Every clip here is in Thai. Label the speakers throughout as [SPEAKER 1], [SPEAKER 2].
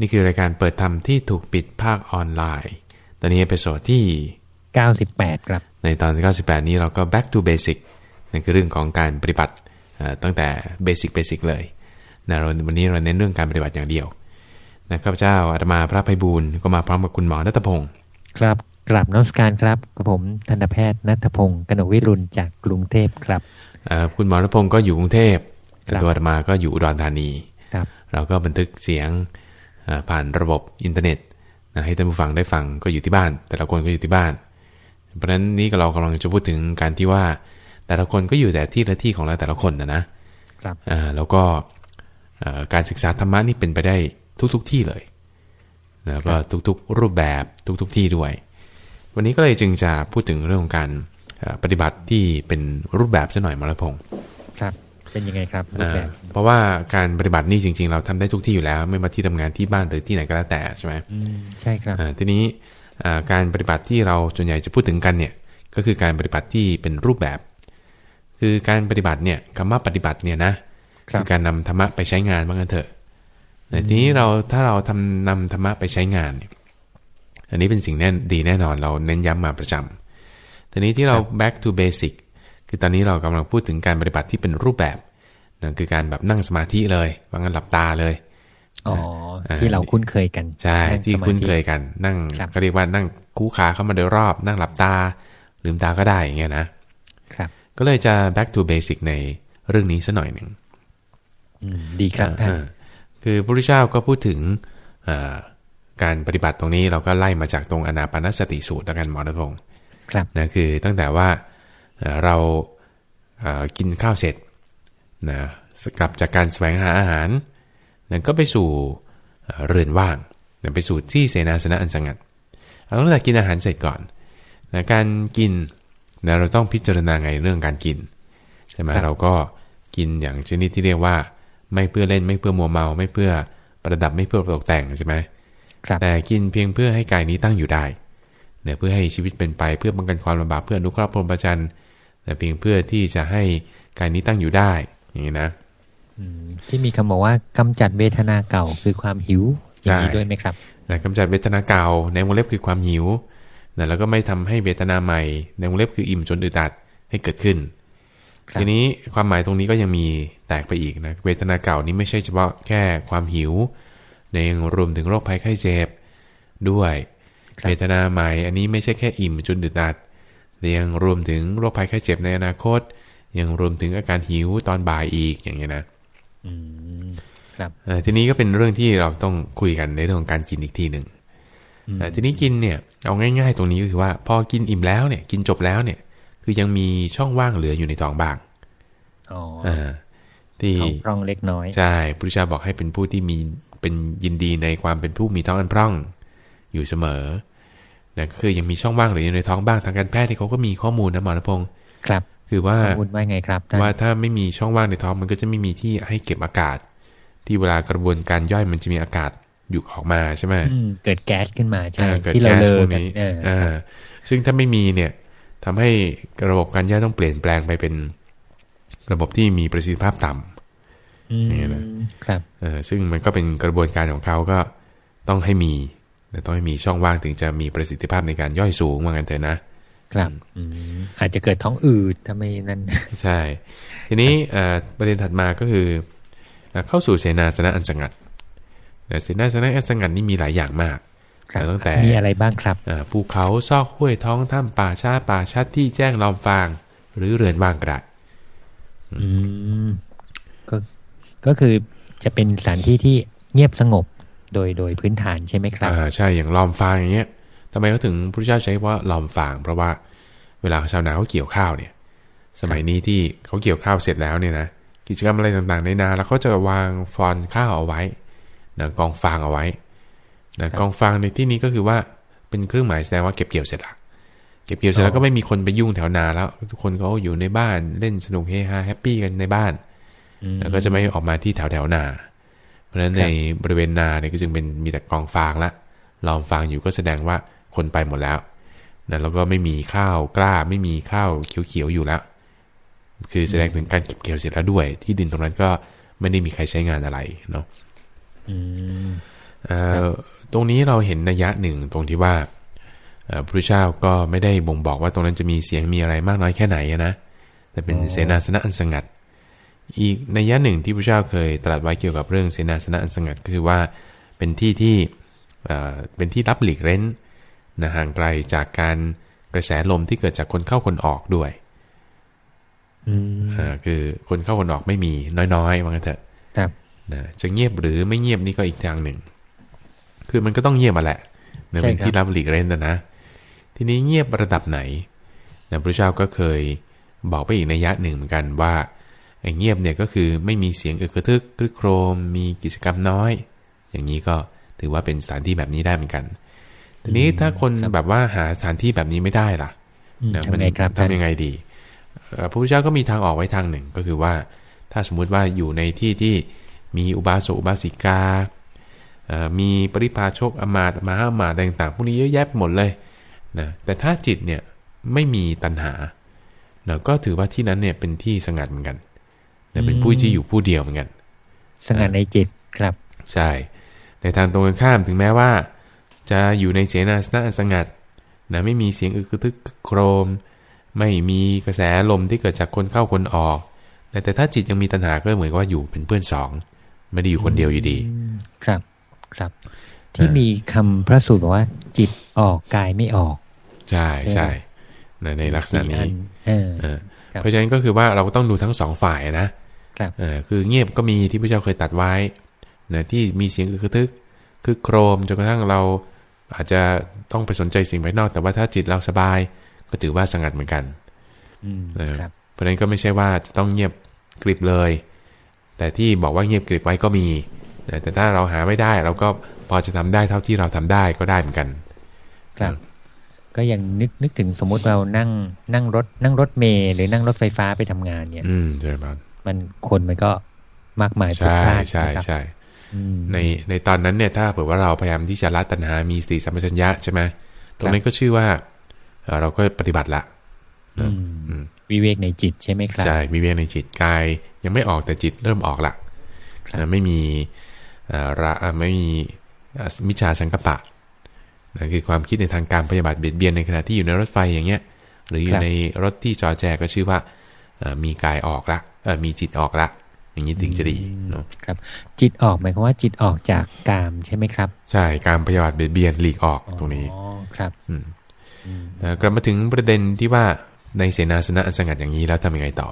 [SPEAKER 1] นี่คือรายการเปิดธรรมที่ถูกปิดภาคออนไลน์ ตอนนี้ episode ที่
[SPEAKER 2] 98 ครับ
[SPEAKER 1] ในตอนที่98 นี้เราก็ back to basic นั่นคือเรื่องของการปฏิบัติเอ่อตั้งแต่ basic basic เลยนะเราวันนี้เราเน้นเรื่องการปฏิบัติอย่างเดียวนะครับเจ้าอาตมาพระไพบูลย์ก็มาพร้อมกับคุณหมอนัทพงศ์
[SPEAKER 2] ครับกราบนมัสการครับกับผมทันตแพทย์นัทพงศ์กนกวิรุณจากกรุงเทพครับ
[SPEAKER 1] เอ่อคุณหมอนัทพงศ์ก็อยู่กรุงเทพแต่
[SPEAKER 2] ครับ
[SPEAKER 1] ตัวอาตมาก็อยู่อุดรธานี
[SPEAKER 2] ครับ
[SPEAKER 1] เราก็บันทึกเสียงเอ่อ ผ่านระบบอินเทอร์เน็ตนะให้ท่านผู้ฟังได้ฟังก็อยู่ที่บ้าน แต่ละคนก็อยู่ที่บ้าน เพราะฉะนั้นนี่ก็เรากำลังจะพูดถึงการที่ว่า แต่ละคนก็อยู่แต่ที่ละที่ของเราแต่ละคนนะนะครับอ่าแล้วก็เอ่อการศึกษาธรรมะนี่เป็นไปได้ทุกๆทที่เลยแล้วก็ทุกๆรูปแบบทุก ๆทที่ด้วย วันนี้ก็เลยจึงจะพูดถึงเรื่องของการเอ่อปฏิบัติที่เป็นรูปแบบซะหน่อยมรพงศ์
[SPEAKER 2] ครับ เป็นยังไงครับรูปแบบ
[SPEAKER 1] อ่าเพราะว่าการปฏิบัตินี่จริง ๆ เราทำได้ทุกที่อยู่แล้ว ไม่ว่าที่ทำงานที่บ้านหรือที่ไหนก็แล้วแต่ใช่ไหม
[SPEAKER 2] อืมใช่ครับ
[SPEAKER 1] อ่าทีนี้อ่าการปฏิบัติที่เราส่วนใหญ่จะพูดถึงกันเนี่ยก็คือการปฏิบัติที่เป็นรูปแบบ คือการปฏิบัติเนี่ยคำว่าปฏิบัติเนี่ยนะครับอการนำธรรมะไปใช้งานบ้างกันเถอะแต่ทีนี้เราถ้าเราทำนำธรรมะไปใช้งานเนี่ยอันนี้เป็นสิ่งแน่นดีแน่นอนเราเน้นย้ำมาประจำทีนี้ที่เรา back to basic คือตอนนี้เรากำลังพูดถึงการปฏิบัติที่เป็นรูปแบบนั่นคือการแบบนั่งสมาธิเลยบางกันหลับตาเลย
[SPEAKER 2] อ๋อ
[SPEAKER 1] อ่า
[SPEAKER 2] ที่เราคุ้นเคยกัน
[SPEAKER 1] ใช่
[SPEAKER 2] นั่ง
[SPEAKER 1] ที่
[SPEAKER 2] สมาธิ
[SPEAKER 1] คุ้นเคยกัน นั่ง
[SPEAKER 2] ครับ
[SPEAKER 1] ก็เรียกว่านั่งคู่ขาเข้ามาโดยรอบ นั่งหลับตา ลืมตาก็ได้อย่างเงี้ยนะครับ ก็เลยจะ back to basic ในเรื่องนี้สัหน่อยหนึ่ง
[SPEAKER 2] อืมดีครับท่าน
[SPEAKER 1] อ่าคือพระพุทธเจ้าก็พูดถึงเอ่อการปฏิบัติตรงนี้เราก็ไล่มาจากตรงอนาปานสติสูตรแล้วกันหมอณพงศ์
[SPEAKER 2] ครับ
[SPEAKER 1] นะคือตั้งแต่ว่า เอ่อเราเอ่อกินข้าวเสร็จนะกลับจากการแสวงหาอาหารนะก็ไปสู่เอ่อเรือนว่างนะไปสู่ที่เสนาสนะอันสงัดเอาตั้งแต่กินอาหารเสร็จก่อนนะการกินนะเราต้องพิจารณาไงเรื่องการกินใช่ไหม
[SPEAKER 2] ครับ
[SPEAKER 1] เราก็กินอย่างชนิดที่เรียกว่า ไม่เพื่อเล่นไม่เพื่อมัวเมา ไม่เพื่อประดับไม่เพื่อตกแต่งใช่ไหม
[SPEAKER 2] ครับ
[SPEAKER 1] แต่กินเพียงเพื่อให้กายนี้ตั้งอยู่ได้เนี่ยเพื่อให้ชีวิตเป็นไปเพื่อป้องกันความลำบากเพื่ออนุเคราะห์พรหมจรรย์ แต่เพียงเพื่อที่จะให้กายนี้ตั้งอยู่ได้อย่างนี้นะ
[SPEAKER 2] อืมที่มีคำบอกว่ากำจัดเวทนาเก่าคือความหิวอย่างนี้
[SPEAKER 1] ใช่
[SPEAKER 2] ด้วยไหมครับ
[SPEAKER 1] นะกำจัดเวทนาเก่าในวงเล็บคือความหิวนะแล้วก็ไม่ทำให้เวทนาใหม่ ในวงเล็บคืออิ่มจนอึดอัดให้เกิดขึ้น
[SPEAKER 2] ครับ
[SPEAKER 1] ทีนี้ความหมายตรงนี้ก็ยังมีแตกไปอีกนะเวทนาเก่านี้ไม่ใช่เฉพาะแค่ความหิวในยังรวมถึงโรคภัยไข้เจ็บด้วย
[SPEAKER 2] ครับ
[SPEAKER 1] เวทนาใหม่ อันนี้ไม่ใช่แค่อิ่มจนอึดอัด แต่ยังรวมถึงโรคภัยไข้เจ็บในอนาคต ยังรวมถึงอาการหิวตอนบ่ายอีกอย่างเงี้ยนะ
[SPEAKER 2] อืมครับ
[SPEAKER 1] เอ่อทีนี้ก็เป็นเรื่องที่เราต้องคุยกันในเรื่องของการกินอีกทีหนึ่ง
[SPEAKER 2] อืม
[SPEAKER 1] เอ่อทีนี้กินเนี่ยเอาง่าย ๆ ตรงนี้ก็คือว่า พอกินอิ่มแล้วเนี่ย กินจบแล้วเนี่ย คือยังมีช่องว่างเหลืออยู่ในท้องบ้าง
[SPEAKER 2] อ๋อ
[SPEAKER 1] อ่าที่
[SPEAKER 2] ท้องพร่องเล็กน้อย
[SPEAKER 1] ใช่พุทธเจ้าบอกให้เป็นผู้ที่มีเป็นยินดีในความเป็นผู้มีท้องอันพร่อง อยู่เสมอ นะก็คือยังมีช่องว่างเหลืออยู่ในท้องบ้างทางการแพทย์ที่เขาก็มีข้อมูลนะหมอรพงศ์
[SPEAKER 2] ครับ
[SPEAKER 1] คือว่า
[SPEAKER 2] ข้อมูลว่าไงครับท่าน
[SPEAKER 1] ว่าถ้าไม่มีช่องว่างในท้องมันก็จะไม่มีที่ให้เก็บอากาศ ที่เวลากระบวนการย่อยมันจะมีอากาศอยู่ออกมาใช่ไหม
[SPEAKER 2] อืมเกิดแก๊สขึ้นมาใช่
[SPEAKER 1] อ่าเกิด
[SPEAKER 2] ที่เรา
[SPEAKER 1] แก๊
[SPEAKER 2] เล
[SPEAKER 1] ส
[SPEAKER 2] อ
[SPEAKER 1] พวก
[SPEAKER 2] กัน
[SPEAKER 1] นี้
[SPEAKER 2] เออ
[SPEAKER 1] อ่าซึ่งถ้าไม่มีเนี่ยทำให้ระบบการย่อยต้องเปลี่ยนแปลงไปเป็น ระบบที่มีประสิทธิภาพต่ำ
[SPEAKER 2] อืม
[SPEAKER 1] อย่างเงี้ยนะ
[SPEAKER 2] ครับ
[SPEAKER 1] เออซึ่งมันก็เป็นกระบวนการของเขาก็ต้องให้มี แต่ต้องให้มีช่องว่างถึงจะมีประสิทธิภาพในการย่อยสูงว่างั้นเถอะนะ
[SPEAKER 2] ครับอืมอาจจะเกิดท้องอืดถ้าไม่นั่น
[SPEAKER 1] ใช่ ทีนี้เอ่อประเด็นถัดมาก็คือเอ่อเข้าสู่เสนาสนะอันสงัดแต่เสนาสนะอันสงัดนี่มีหลายอย่างมาก
[SPEAKER 2] ครับ
[SPEAKER 1] ตั้งแต่
[SPEAKER 2] มีอะไรบ้างครับ
[SPEAKER 1] อ่าภูเขาซอกห้วยท้องถ้ำป่าช้าป่าชัดที่แจ้งลอมฟาง หรือเรือนว่างก็ได้
[SPEAKER 2] อืมก็ก็คือจะเป็นสถานที่ที่เงียบสงบ โดยโดยพื้นฐานใช่ไหมครับ
[SPEAKER 1] อ่าใช่อย่างลอมฟางอย่างเงี้ยทำไมเขาถึงพระพุทธเจ้าใช้ว่าลอมฟาง เพราะว่าเวลาชาวนาเขาเกี่ยวข้าวเนี่ย สมัยนี้ที่เขาเกี่ยวข้าวเสร็จแล้วเนี่ยนะกิจกรรมอะไรต่างๆในนา แล้วเขาจะวางฟ่อนข้าวเอาไว้นะกองฟางเอาไว้นะกองฟางในที่นี้ก็คือว่าเป็นเครื่องหมายแสดงว่าเก็บเกี่ยวเสร็จละเก็บเกี่ยวเสร็จแล้วก็ไม่มีคนไปยุ่งแถวนาแล้ว ทุกคนเขาอยู่ในบ้านเล่นสนุกเฮฮา happy กันในบ้าน
[SPEAKER 2] อืม
[SPEAKER 1] แล้วก็จะไม่ออกมาที่แถวแถวนาเพ ราะฉะนั้น
[SPEAKER 2] ค
[SPEAKER 1] ใน
[SPEAKER 2] รับ
[SPEAKER 1] บริเวณนาเนี่ยก็จึงเป็นมีแต่กองฟางละลอมฟางอยู่ก็แสดงว่าคนไปหมดแล้วนะแล้วก็ไม่มีข้าวกล้าไม่มีข้าวเขียวๆอยู่แล้ว คือแสดงถึงการเก็บเกี่ยวเสร็จแล้วด้วย ที่ดินตรงนั้นก็ไม่ได้มีใครใช้งานอะไรเนาะ
[SPEAKER 2] อืม
[SPEAKER 1] ตรงนี้เราเห็นนัยยะหนึ่งตรงที่ว่าพระเจ้าก็ไม่ได้บ่งบอกว่าตรงนั้นจะมีเสียงมีอะไรมากน้อยแค่ไหนนะแต่เป็นเสนาสนะอันสงัด อีกนัยยะหนึ่งที่พระเจ้าเคยตรัสไว้เกี่ยวกับเรื่องเสนาสนะอันสงัดก็คือว่าเป็นที่ที่เป็นที่รับหลีกเร้นนะห่างไกลจากการกระแสลมที่เกิดจากคนเข้าคนออกด้วยอ่าคือคนเข้าคนออกไม่มีน้อยๆว่างั้นเถอะครับนะจะเงียบหรือไม่เงียบนี่ก็อีกทางหนึ่ง คือมันก็ต้องเงียบมาแหละนะเป็นที่รับหลีกเล่นนะ ทีนี้เงียบระดับไหนนะพระเจ้าก็เคยบอกไปอีกในยะหนึ่งเหมือนกันว่า เงียบเนี่ยก็คือไม่มีเสียงอึกระทึกครึกโครม มีกิจกรรมน้อย อย่างนี้ก็ถือว่าเป็นสถานที่แบบนี้ได้เหมือนกัน ทีนี้ถ้าคนแบบว่าหาสถานที่แบบนี้ไม่ได้ล่ะ
[SPEAKER 2] นะมัน
[SPEAKER 1] ทำยังไงดีพระพุทธเจ้าก็มีทางออกไว้ทางหนึ่งก็คือว่า ถ้าสมมุติว่าอยู่ในที่ที่มีอุบาสกอุบาสิกา มีปริพาชกอมาตมหาอมาตต่างๆพวกนี้เยอะแยะหมดเลยนะแต่ถ้าจิตเนี่ยไม่มีตัณหานะก็ถือว่าที่นั้นเนี่ยเป็นที่สงัดเหมือนกัน นะเป็นผู้ที่อยู่ผู้เดียวเหมือนกัน
[SPEAKER 2] สงัดในจิตครับ
[SPEAKER 1] ใช่ในทางตรงกันข้ามถึงแม้ว่า จะอยู่ในเสนาสนะสงัดนะไม่มีเสียงอึกทึกโครม ไม่มีกระแสลมที่เกิดจากคนเข้าคนออกแต่แต่ถ้าจิตยังมีตัณหาก็เหมือนกับว่าอยู่เป็นเพื่อนสอง ไม่ได้อยู่คนเดียวอยู่ดี
[SPEAKER 2] ครับครับ ที่มีคำพระสูตรบอกว่า จิตออกกายไม่ออก
[SPEAKER 1] ใช่ใช่ในในลักษณะนี้เพราะฉะนั้นก็คือว่าเราก็ต้องดูทั้งสองฝ่ายนะ ครับคือเงียบก็มีที่พระเจ้าเคยตัดไว้นะที่มีเสียงคือทึก คือโครมจนกระทั่งเราอาจจะต้องไปสนใจสิ่งภายนอก แต่ว่าถ้าจิตเราสบาย ก็ถือว่าสงัดเหมือนกันนะครับเพราะฉะนั้นก็ไม่ใช่ว่าจะต้องเงียบกริบเลย แต่ที่บอกว่าเงียบกริบไว้ก็มีแต่ถ้าเราหาไม่ได้เราก็พอจะทำได้เท่าที่เราทำได้ก็ได้เหมือนกัน
[SPEAKER 2] ครับ ก็ยังนึกนึกถึงสมมุติเรานั่งนั่งรถนั่งรถเมล์หรือนั่งรถไฟฟ้าไปทำงานเนี่ย
[SPEAKER 1] อืมใช่ครับ
[SPEAKER 2] มันคนมันก็มากมาย
[SPEAKER 1] ใช่ใช่ใช่ในในตอนนั้นเนี่ยถ้าเผื่อว่าเราพยายามที่จะละตัณหา มีสติสัมปชัญญะใช่ไหมตรงนี้ก็ชื่อว่าเราก็ปฏิบัติละ
[SPEAKER 2] วิเวกในจิตใช่ไหมครับ
[SPEAKER 1] ใช่วิเวกในจิตกาย ยังไม่ออกแต่จิตเริ่มออกละไม่มีระไม่มีมิจฉาสังกปะนั่นคือความคิดในทางการปฏิบัติเบียดเบียนในขณะที่อยู่ในรถไฟอย่างเงี้ย หรืออยู่ในรถที่จอแจก็ชื่อว่า มีกายออกละมีจิตออกละอย่างนี้ถึงจะดีเนาะ
[SPEAKER 2] ครับ จิตออกหมายความว่าจิตออกจากกามใช่ไหมครับ
[SPEAKER 1] ใช่การปฏิบัติเบียดเบียนหลีกออกตรงนี้
[SPEAKER 2] อ๋อครับอื
[SPEAKER 1] กลับมาถึงประเด็นที่ว่าในเสนาสนะสงัดอย่างนี้แล้วทำยังไงต่อ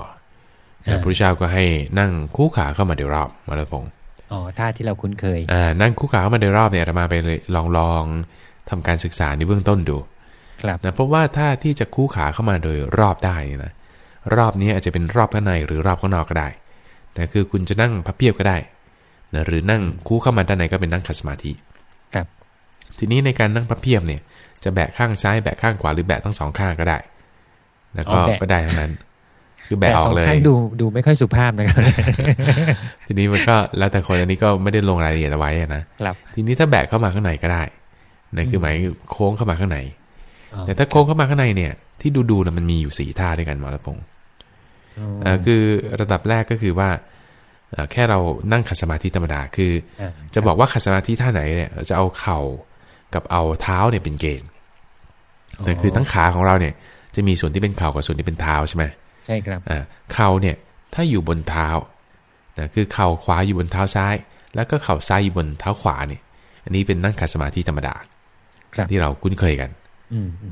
[SPEAKER 1] พระพุทธเจ้าก็ให้นั่งคู่ขาเข้ามาเดี๋ยวรอบมาแล้วพง
[SPEAKER 2] อ๋อท่าที่เราคุ้นเคย
[SPEAKER 1] อ่านั่งคู่ขาเข้ามาเดี๋ยวรอบเนี่ยเรามาไปเลยลองลองทำการศึกษาในเบื้องต้นดู
[SPEAKER 2] ครับ
[SPEAKER 1] นะเพราะว่าท่าที่จะคู่ขาเข้ามาโดยรอบได้นะ รอบนี้อาจจะเป็นรอบข้างในหรือรอบข้างนอกก็ได้นะคือคุณจะนั่งพับเพียบก็ได้นะหรือนั่งคู่เข้ามาด้านในก็เป็นนั่งขัดสมาธิ
[SPEAKER 2] ครับ
[SPEAKER 1] ทีนี้ในการนั่งพับเพียบเนี่ย จะแบะข้างซ้ายแบะข้างขวาหรือแบะทั้งสองข้างก็ได้แล้วก็ก็ได้ทั้งนั้น คือแบะออกเลย
[SPEAKER 2] ดูดูไม่ค่อยสุภาพนะครับ
[SPEAKER 1] ทีนี้มันก็แล้วแต่คนอันนี้ก็ไม่ได้ลงรายละเอียดเอาไว้นะครับ ทีนี้ถ้าแบะเข้ามาข้างในก็ได้นั่นคือหมายโค้งเข้ามาข้างในแต่ถ้าโค้งเข้ามาข้างในเนี่ย ที่ดูดูนะมันมีอยู่สี่ท่าด้วยกันหมอละพงศ์คือระดับแรกก็คือว่าแค่เรานั่งขัดสมาธิธรรมดาคือ จะบอกว่าขัดสมาธิท่าไหนเนี่ยจะเอาเข่ากับเอาเท้าเนี่ยเป็นเกณฑ์แต่คือทั้งขาของเราเนี่ยจะมีส่วนที่เป็นเข่ากับส่วนที่เป็นเท้าใช่ไหม
[SPEAKER 2] ใช่ครับ
[SPEAKER 1] อ่าเข่าเนี่ยถ้าอยู่บนเท้านะคือเข่าขวาอยู่บนเท้าซ้าย แล้วก็เข่าซ้ายอยู่บนเท้าขวาเนี่ยอันนี้เป็นนั่งขัดสมาธิธรรมดาที่เราคุ้นเคยกัน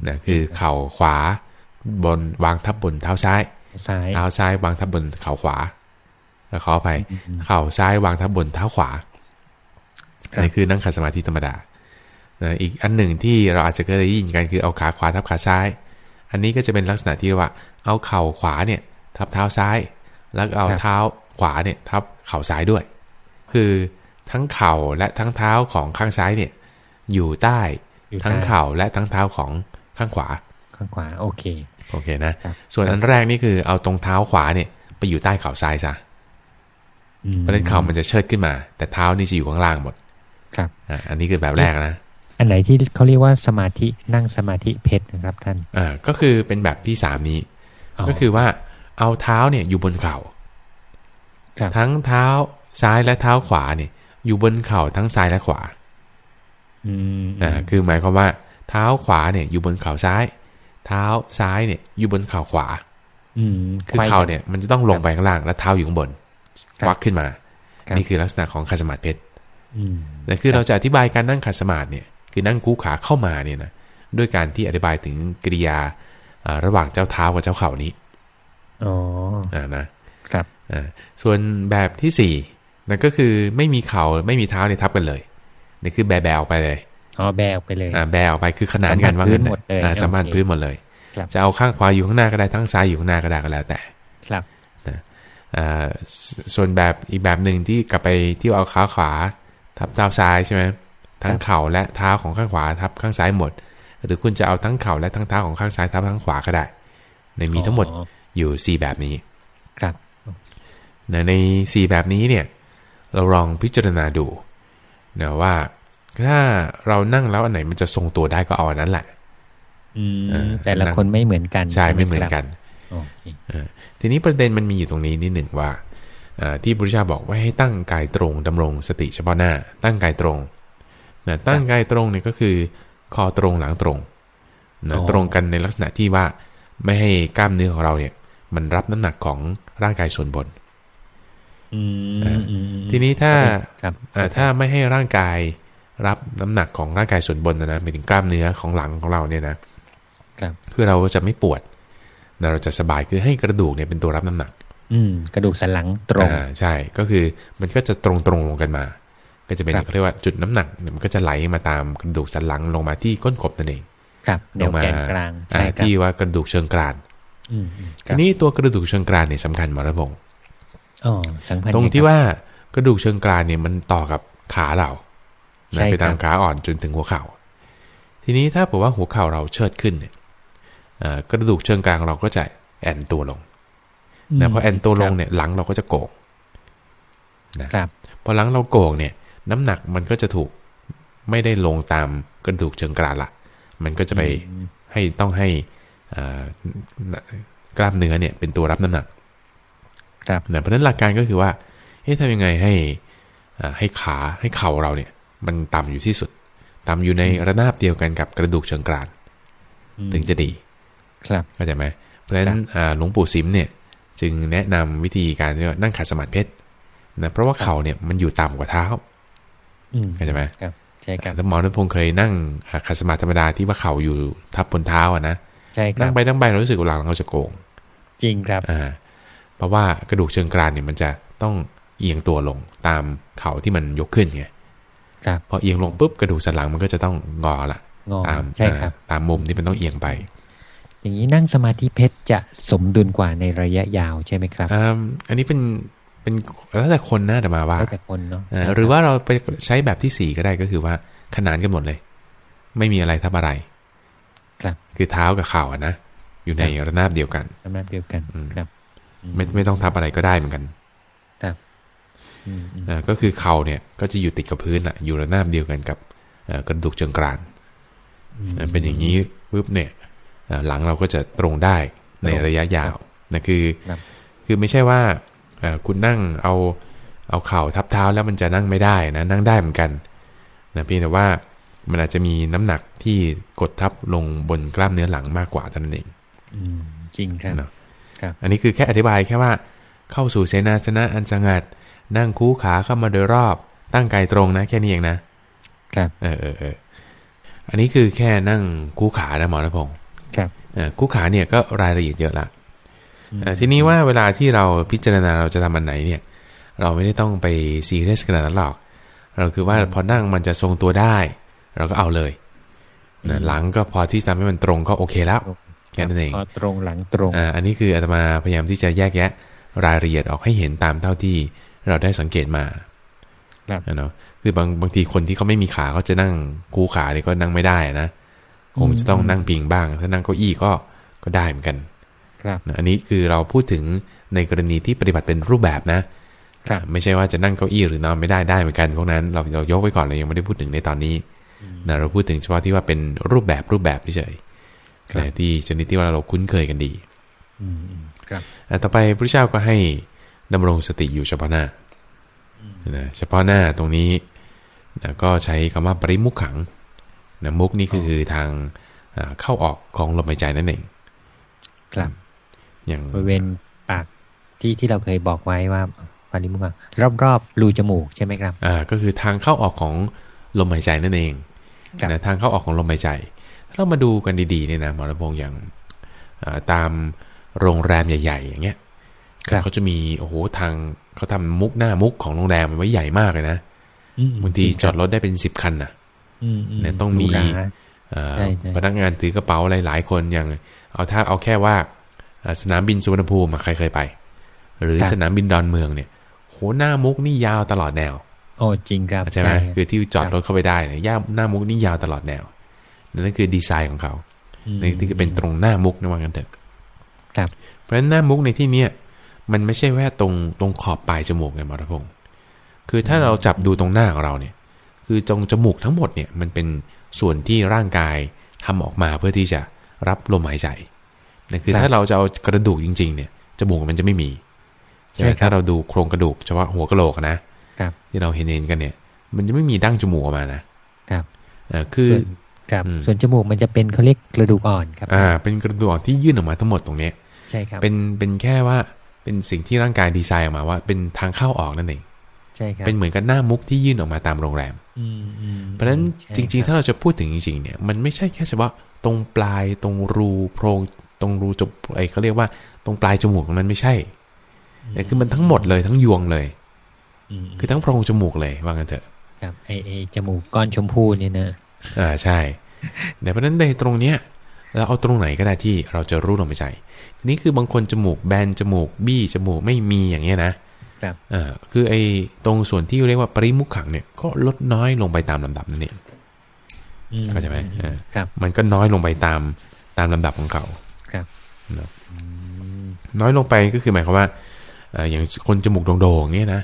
[SPEAKER 1] นะคือเข่าขวาบนวางทับบนเท้าซ้ายเท้าซ้ายวางทับบนเข่าขวาขอไปเข่าซ้ายวางทับบนเท้าขวาอันนี้คือนั่งขัดสมาธิธรรมดานะอีกอันหนึ่งที่เราอาจจะเคยได้ยินกันคือเอาขาขวาทับขาซ้าย อันนี้ก็จะเป็นลักษณะที่ว่า เอาเข่าขวาเนี่ยทับเท้าซ้าย แล้วเอาเท้าขวาเนี่ยทับเข่าซ้ายด้วย คือทั้งเข่าและทั้งเท้าของข้างซ้ายเนี่ยอยู่ใต้ ทั้งเข่าและทั้งเท้าของข้างขวา
[SPEAKER 2] ข้างขวา โอเค
[SPEAKER 1] โอเคนะ ส่วนอันแรกนี่คือเอาตรงเท้าขวาเนี่ย ไปอยู่ใต้เข่าซ้ายซะเพราะฉะนั้นเข่ามันจะเชิดขึ้นมา แต่เท้านี่จะอยู่ข้างล่างหมด
[SPEAKER 2] ครับ
[SPEAKER 1] อ่าอันนี้คือแบบแรกนะ
[SPEAKER 2] อันไหนที่เขาเรียกว่าสมาธินั่งสมาธิเพชรนะครับท่าน
[SPEAKER 1] อ่าก็คือเป็นแบบที่สามนี้ ก็คือว่าเอาเท้าเนี่ยอยู่บนเข่าทั้งเท้าซ้ายและเท้าขวาเนี่ย อยู่บนเข่าทั้งซ้ายและขวา
[SPEAKER 2] อืม
[SPEAKER 1] อ่าคือหมายความว่า เท้าขวาเนี่ย อยู่บนเข่าซ้าย เท้าซ้ายเนี่ย อยู่บนเข่าขวา
[SPEAKER 2] อืม
[SPEAKER 1] คือเข่าเนี่ย มันจะต้องลงไปข้างล่างแล้วเท้าอยู่ข้างบนควักขึ้นมา นี่คือลักษณะของขัดสมาธิเพชร
[SPEAKER 2] อืม
[SPEAKER 1] แต่คือเราจะอธิบายการนั่งขัดสมาธิเนี่ย คือนั่งคู่ขาเข้ามาเนี่ยนะด้วยการที่อธิบายถึงกริยาอ่าระหว่างเจ้าเท้ากับเจ้าเข่านี้
[SPEAKER 2] อ๋อ
[SPEAKER 1] อ่านะครับอ่าส่วนแบบที่สี่นั่นก็คือไม่มีเข่าไม่มีเท้าเนี่ยทับกันเลย นี่คือแบแบออกไปเลย
[SPEAKER 2] อ๋อแบกไปเลย
[SPEAKER 1] อ่าแบออกไปคือขนานกันว่างั้น
[SPEAKER 2] สัมผัสพื้นหมดเลย
[SPEAKER 1] อ่าสัมพันธ์
[SPEAKER 2] โอเค
[SPEAKER 1] พื้นหมดเลย
[SPEAKER 2] ครับ
[SPEAKER 1] จะเอาข้างขวาอยู่ข้างหน้าก็ได้ทั้งซ้ายอยู่ข้างหน้าก็ได้ก็แล้วแต่
[SPEAKER 2] ครับ
[SPEAKER 1] อ่าสส่วนแบบอีกแบบหนึ่งที่กลับไปที่เอาขาขวา ทับเท้าซ้ายใช่ไหมทั้งเข่าและเท้าของข้างขวาทับข้างซ้ายหมด หรือคุณจะเอาทั้งเข่าและทั้งเท้าของข้างซ้ายทับข้างขวาก็ได้ในมีทั้งหมด
[SPEAKER 2] อ๋อ
[SPEAKER 1] อยู่สี่แบบนี้
[SPEAKER 2] ครับ
[SPEAKER 1] นะในสี่แบบนี้เนี่ย เราลองพิจารณาดู นะว่า ถ้าเรานั่งแล้วอันไหนมันจะทรงตัวได้ก็เอาอันนั้นแหละ
[SPEAKER 2] อืม
[SPEAKER 1] เออ
[SPEAKER 2] แต่ละคนไม่เหมือนกัน
[SPEAKER 1] ใช่
[SPEAKER 2] ห
[SPEAKER 1] ไม่เหมือน
[SPEAKER 2] ครับ
[SPEAKER 1] กัน
[SPEAKER 2] โอเค
[SPEAKER 1] เออทีนี้ประเด็นมันมีอยู่ตรงนี้นิดหนึ่งว่าเอ่อที่พระพุทธเจ้าบอกว่าให้ตั้งกายตรงดำรงสติเฉพาะหน้า ตั้งกายตรงนะตั้งกายตรงเนี่ยก็คือ คอตรงหลังตรงนะตรงกันในลักษณะที่ว่าไม่ให้กล้ามเนื้อของเราเนี่ย มันรับน้ำหนักของร่างกายส่วนบน ทีนี้ถ้า
[SPEAKER 2] ครับ
[SPEAKER 1] เอ่อถ้าไม่ให้ร่างกายรับน้ำหนักของร่างกายส่วนบนนะนะหมายถึงกล้ามเนื้อของหลังของเราเนี่ยนะครับคือเราจะไม่ปวดนะเราจะสบายคือให้กระดูกเนี่ยเป็นตัวรับน้ำหนัก
[SPEAKER 2] อืมกระดูกสันหลังตรง
[SPEAKER 1] อ่าใช่ ก็คือมันก็จะตรงตรงๆลงกันมา ก็จะเป็น
[SPEAKER 2] ครับ
[SPEAKER 1] เขาเรียกว่าจุดน้ำหนักเนี่ยมันก็จะไหลมาตามกระดูกสันหลังลงมาที่ก้นกบนั่นเอง
[SPEAKER 2] ครับแน
[SPEAKER 1] ล
[SPEAKER 2] ว
[SPEAKER 1] งมา
[SPEAKER 2] แกนกลาง
[SPEAKER 1] อ่า
[SPEAKER 2] ใช่ครับ
[SPEAKER 1] ที่ว่ากระดูกเชิงกราน
[SPEAKER 2] อืมอืมค
[SPEAKER 1] ที
[SPEAKER 2] รับ
[SPEAKER 1] นี้ตัวกระดูกเชิงกรานเนี่ยสำคัญหมาระพงศ์
[SPEAKER 2] อ๋อสังพันธ์
[SPEAKER 1] ตรง
[SPEAKER 2] ไคบ
[SPEAKER 1] ที่ว่ากระดูกเชิงกรานเนี่ยมันต่อกับขาเรา
[SPEAKER 2] ใช่
[SPEAKER 1] นะไปตาม
[SPEAKER 2] ครับ
[SPEAKER 1] ขาอ่อนจนถึงหัวเข่า ทีนี้ถ้าบอกว่าหัวเข่าเราเชิดขึ้นเนี่ยเอ่อกระดูกเชิงกลางเราก็จะแอนตัวลงนะพอแอนตัวลงเนี่ยหลังเราก็จะโก่งนะครับพอหลังเราโก่งเนี่ย น้ำหนักมันก็จะถูกไม่ได้ลงตามกระดูกเชิงกรานละมันก็จะไปให้ต้องให้เอ่อกล้ามเนื้อเนี่ย เป็นตัวรับน้ำหนัก
[SPEAKER 2] ครับ
[SPEAKER 1] นะเพราะฉะนั้นหลักการก็คือว่าเฮ้ยทำยังไงให้อ่าให้ขาให้เข่าเราเนี่ย มันต่ำอยู่ที่สุด ต่ำอยู่ในระนาบเดียวกันกับกระดูกเชิงกราน
[SPEAKER 2] อืม
[SPEAKER 1] ถึงจะดี
[SPEAKER 2] ครับ
[SPEAKER 1] เข้าใจไหมเพราะฉะนั้นอ่าหลวงปู่สิมเนี่ย จึงแนะนำวิธีการที่ว่านั่งขัดสมาธิเพชรนะเพราะว่าเข่าเนี่ยมันอยู่ต่ำกว่าเท้า
[SPEAKER 2] อืม
[SPEAKER 1] เข้าใจไหม
[SPEAKER 2] ครับใช่ครับ
[SPEAKER 1] แล้วหมอนันพงศ์เคยนั่งอ่าขัดสมาธิธรรมดาที่ว่าเข่าอยู่ทับบนเท้าอะนะ
[SPEAKER 2] ใช่ครั
[SPEAKER 1] นั่
[SPEAKER 2] บ
[SPEAKER 1] งไปนั่งไปเรารู้สึกว่าหลังเราจะโกง
[SPEAKER 2] จริงครับ
[SPEAKER 1] อ่า เพราะว่ากระดูกเชิงกรานเนี่ยมันจะต้องเอียงตัวลงตามเข่าที่มันยกขึ้นไง
[SPEAKER 2] ครับ
[SPEAKER 1] พอเอียงลงปุ๊บกระดูกสันหลังมันก็จะต้องงอละ
[SPEAKER 2] งอ
[SPEAKER 1] ตาม
[SPEAKER 2] ใช่ครับ
[SPEAKER 1] อ่าตามมุมที่มันต้องเอียงไป
[SPEAKER 2] อย่างนี้นั่งสมาธิเพชรจะสมดุลกว่าในระยะยาวใช่ไหมครับ
[SPEAKER 1] อ่าอันนี้เป็นเป็นแล้วแต่คนนะแต่มาว่า
[SPEAKER 2] แล้วแต่คนเนาะ
[SPEAKER 1] อ่าหรือว่าเราไปใช้แบบที่สี่ก็ได้ก็คือว่าขนานกันหมดเลย ไม่มีอะไรทับอะไร
[SPEAKER 2] ครับ
[SPEAKER 1] คือเท้ากับเข่าอะนะอยู่ในระนาบเดียวกัน
[SPEAKER 2] น้ำหนักเดียวกัน
[SPEAKER 1] อืม
[SPEAKER 2] ครับ
[SPEAKER 1] ไม่ไม่ต้องทับอะไรก็ได้เหมือนกัน
[SPEAKER 2] อืมอืม
[SPEAKER 1] อ่าก็คือเข่าเนี่ยก็จะอยู่ติดกับพื้นอะอยู่ระนาบเดียวกันกับเอ่อกระดูกเชิงกรานอ่าเป็นอย่างนี้ปุ๊บเนี่ยอ่าหลังเราก็จะตรงได้ในระยะยาวนะคือ
[SPEAKER 2] ครับ
[SPEAKER 1] คือไม่ใช่ว่าเอ่อคุณนั่งเอาเอาเข่าทับเท้าแล้วมันจะนั่งไม่ได้นะนั่งได้เหมือนกันนะเพียงแต่ว่ามันอาจจะมีน้ำหนักที่กดทับลงบนกล้ามเนื้อหลังมากกว่าเท่านั้นเอง
[SPEAKER 2] อืมจริงครับ
[SPEAKER 1] เน อะ
[SPEAKER 2] ครับ
[SPEAKER 1] อันนี้คือแค่อธิบายแค่ว่า เข้าสู่เสนาสนะอันสงัด นั่งคู่ขาเข้ามาโดยรอบ ตั้งกายตรงนะ แค่นี้เองนะครับเออเออเอออันนี้คือแค่นั่งคู่ขานะหมอณพงศ์
[SPEAKER 2] ครับ
[SPEAKER 1] เอ่อคู่ขาเนี่ยก็รายละเอียดเยอะละเอ่อทีนี้ว่าเวลาที่เราพิจารณาเราจะทำอันไหนเนี่ย เราไม่ได้ต้องไปซีเรียสขนาดนั้นหรอก เราคือว่าพอนั่งมันจะทรงตัวได้ เราก็เอาเลยนะหลังก็พอที่ทำให้มันตรงก็โอเคแล้ว แค่นั้นเอง
[SPEAKER 2] พอตรงหลังตรง
[SPEAKER 1] อ่าอันนี้คืออาตมาพยายามที่จะแยกแยะรายละเอียดออกให้เห็นตามเท่าที่เราได้สังเกตมา
[SPEAKER 2] ครับ
[SPEAKER 1] นะเนาะคือบางบางทีคนที่เขาไม่มีขาเขาจะนั่งคู่ขาเนี่ยก็นั่งไม่ได้นะคงจะต้องนั่งพิงบ้าง ถ้านั่งเก้าอี้ก็ก็ได้เหมือนกัน
[SPEAKER 2] ครับ
[SPEAKER 1] นะอันนี้คือเราพูดถึงในกรณีที่ปฏิบัติเป็นรูปแบบนะครับไม่ใช่ว่าจะนั่งเก้าอี้หรือนอนไม่ได้ได้เหมือนกันพวกนั้นเราเรายกไว้ก่อนเรายังไม่ได้พูดถึงในตอนนี้นะเราพูดถึงเฉพาะที่ว่าเป็นรูปแบบรูปแบบเฉยๆนะ ที่ชนิดที่ว่าเราคุ้นเคยกันดี
[SPEAKER 2] อืมอืมครับ
[SPEAKER 1] อะต่อไปพระเจ้าก็ให้ดำรงสติอยู่เฉพาะหน้านะเฉพาะหน้าตรงนี้นะก็ใช้คำว่าปริมุขขังนะมุกนี่คือคือทางเข้าออกของลมหายใจนั่นเอง
[SPEAKER 2] ครับ
[SPEAKER 1] อย่าง
[SPEAKER 2] บริเวณปากที่ที่เราเคยบอกไว้ว่าปริมุขขังรอบๆรูจมูกใช่ไหมครับ
[SPEAKER 1] อ่า ก็คือทางเข้าออกของลมหายใจนั่นเองนะทางเข้าออกของลมหายใจ ถ้าเรามาดูกันดีๆเนี่ยนะหมอระพงอย่างตามโรงแรมใหญ่ ๆ อย่างเงี้ยเขาจะมีโอ้โหทางเขาทำมุกหน้ามุกของโรงแรมไว้ใหญ่มากเลยนะบางทีจอดรถได้เป็นสิบคันนะเนี่ยต้องมีพนักงานถือกระเป๋าหลายๆคนอย่าง เอาถ้าเอาแค่ว่าสนามบินสุวรรณภูมิใครเคยไป หรือสนามบินดอนเมืองเนี่ย โหหน้ามุกนี่ยาวตลอดแนว
[SPEAKER 2] โอ้จริงครับ
[SPEAKER 1] ใช่ไหมคือที่จอดรถเข้าไปได้เนี่ยย่าหน้ามุกนี่ยาวตลอดแนว นั่นคือดีไซน์ของเขานี่คือเป็นตรงหน้ามุกนะว่ากันเถอะ
[SPEAKER 2] ครับ
[SPEAKER 1] เพราะฉะนั้นหน้ามุกในที่เนี้ยมันไม่ใช่แค่ตรงตรงขอบปลายจมูกไงมรพงศ์คือถ้าเราจับดูตรงหน้าของเราเนี่ย คือตรงจมูกทั้งหมดเนี่ยมันเป็นส่วนที่ร่างกายทำออกมาเพื่อที่จะรับลมหายใจนะคือถ้าเราจะเอากระดูกจริง ๆ เนี่ยจมูกมันจะไม่มีใช่ไหมถ้าเราดูโครงกระดูกเฉพาะหัวกะโหลกนะที่เราเห็นเห็นกันเนี่ย มันจะไม่มีดั้งจมูกออกมานะ
[SPEAKER 2] ครับ
[SPEAKER 1] อ่าคือ
[SPEAKER 2] ครับส่วนจมูกมันจะเป็นเขาเรียกกระดูกอ่อนครับ
[SPEAKER 1] อ่า เป็นกระดูกอ่อนที่ยื่นออกมาทั้งหมดตรงนี้
[SPEAKER 2] ใช่ครับ
[SPEAKER 1] เป็นเป็นแค่ว่าเป็นสิ่งที่ร่างกายดีไซน์ออกมาว่า เป็นทางเข้าออกนั่นเอง
[SPEAKER 2] ใช่ครับ
[SPEAKER 1] เป็นเหมือนกับหน้ามุกที่ยื่นออกมาตามโรงแรมเพราะฉะนั้นจริง ๆ ถ้าเราจะพูดถึงจริงๆเนี่ยมันไม่ใช่แค่เฉพาะตรงปลายตรงรูโพรงตรงรูจมูกไอ้เขาเรียกว่าตรงปลายจมูกตรงนั้นไม่ใช่แต่คือมันทั้งหมดเลยทั้งยวงเลยคือทั้งโพรงจมูกเลยว่างันเถอะ
[SPEAKER 2] ครับไอ้ไอ้จมูกก้อนชมพูนี่นะ
[SPEAKER 1] อ่าใช่ แต่เพราะนั้นในตรงเนี้ยเราเอาตรงไหนก็ได้ที่เราจะรู้ลมหายใจทีนี้คือบางคนจมูกแบนจมูกบี้จมูกไม่มีอย่างเงี้ยนะครับอ่าคือไอ้ตรงส่วนที่เรียกว่าปริมุขขังเนี่ยก็ลดน้อยลงไปตามลำดับนั่นเองเข้าใจไหม
[SPEAKER 2] ครับ
[SPEAKER 1] มันก็น้อยลงไปตามตามลำดับของเขา
[SPEAKER 2] ครับ
[SPEAKER 1] น้อยลงไปก็คือหมายความว่าอย่างคนจมูกโด่งๆเงี้ยนะ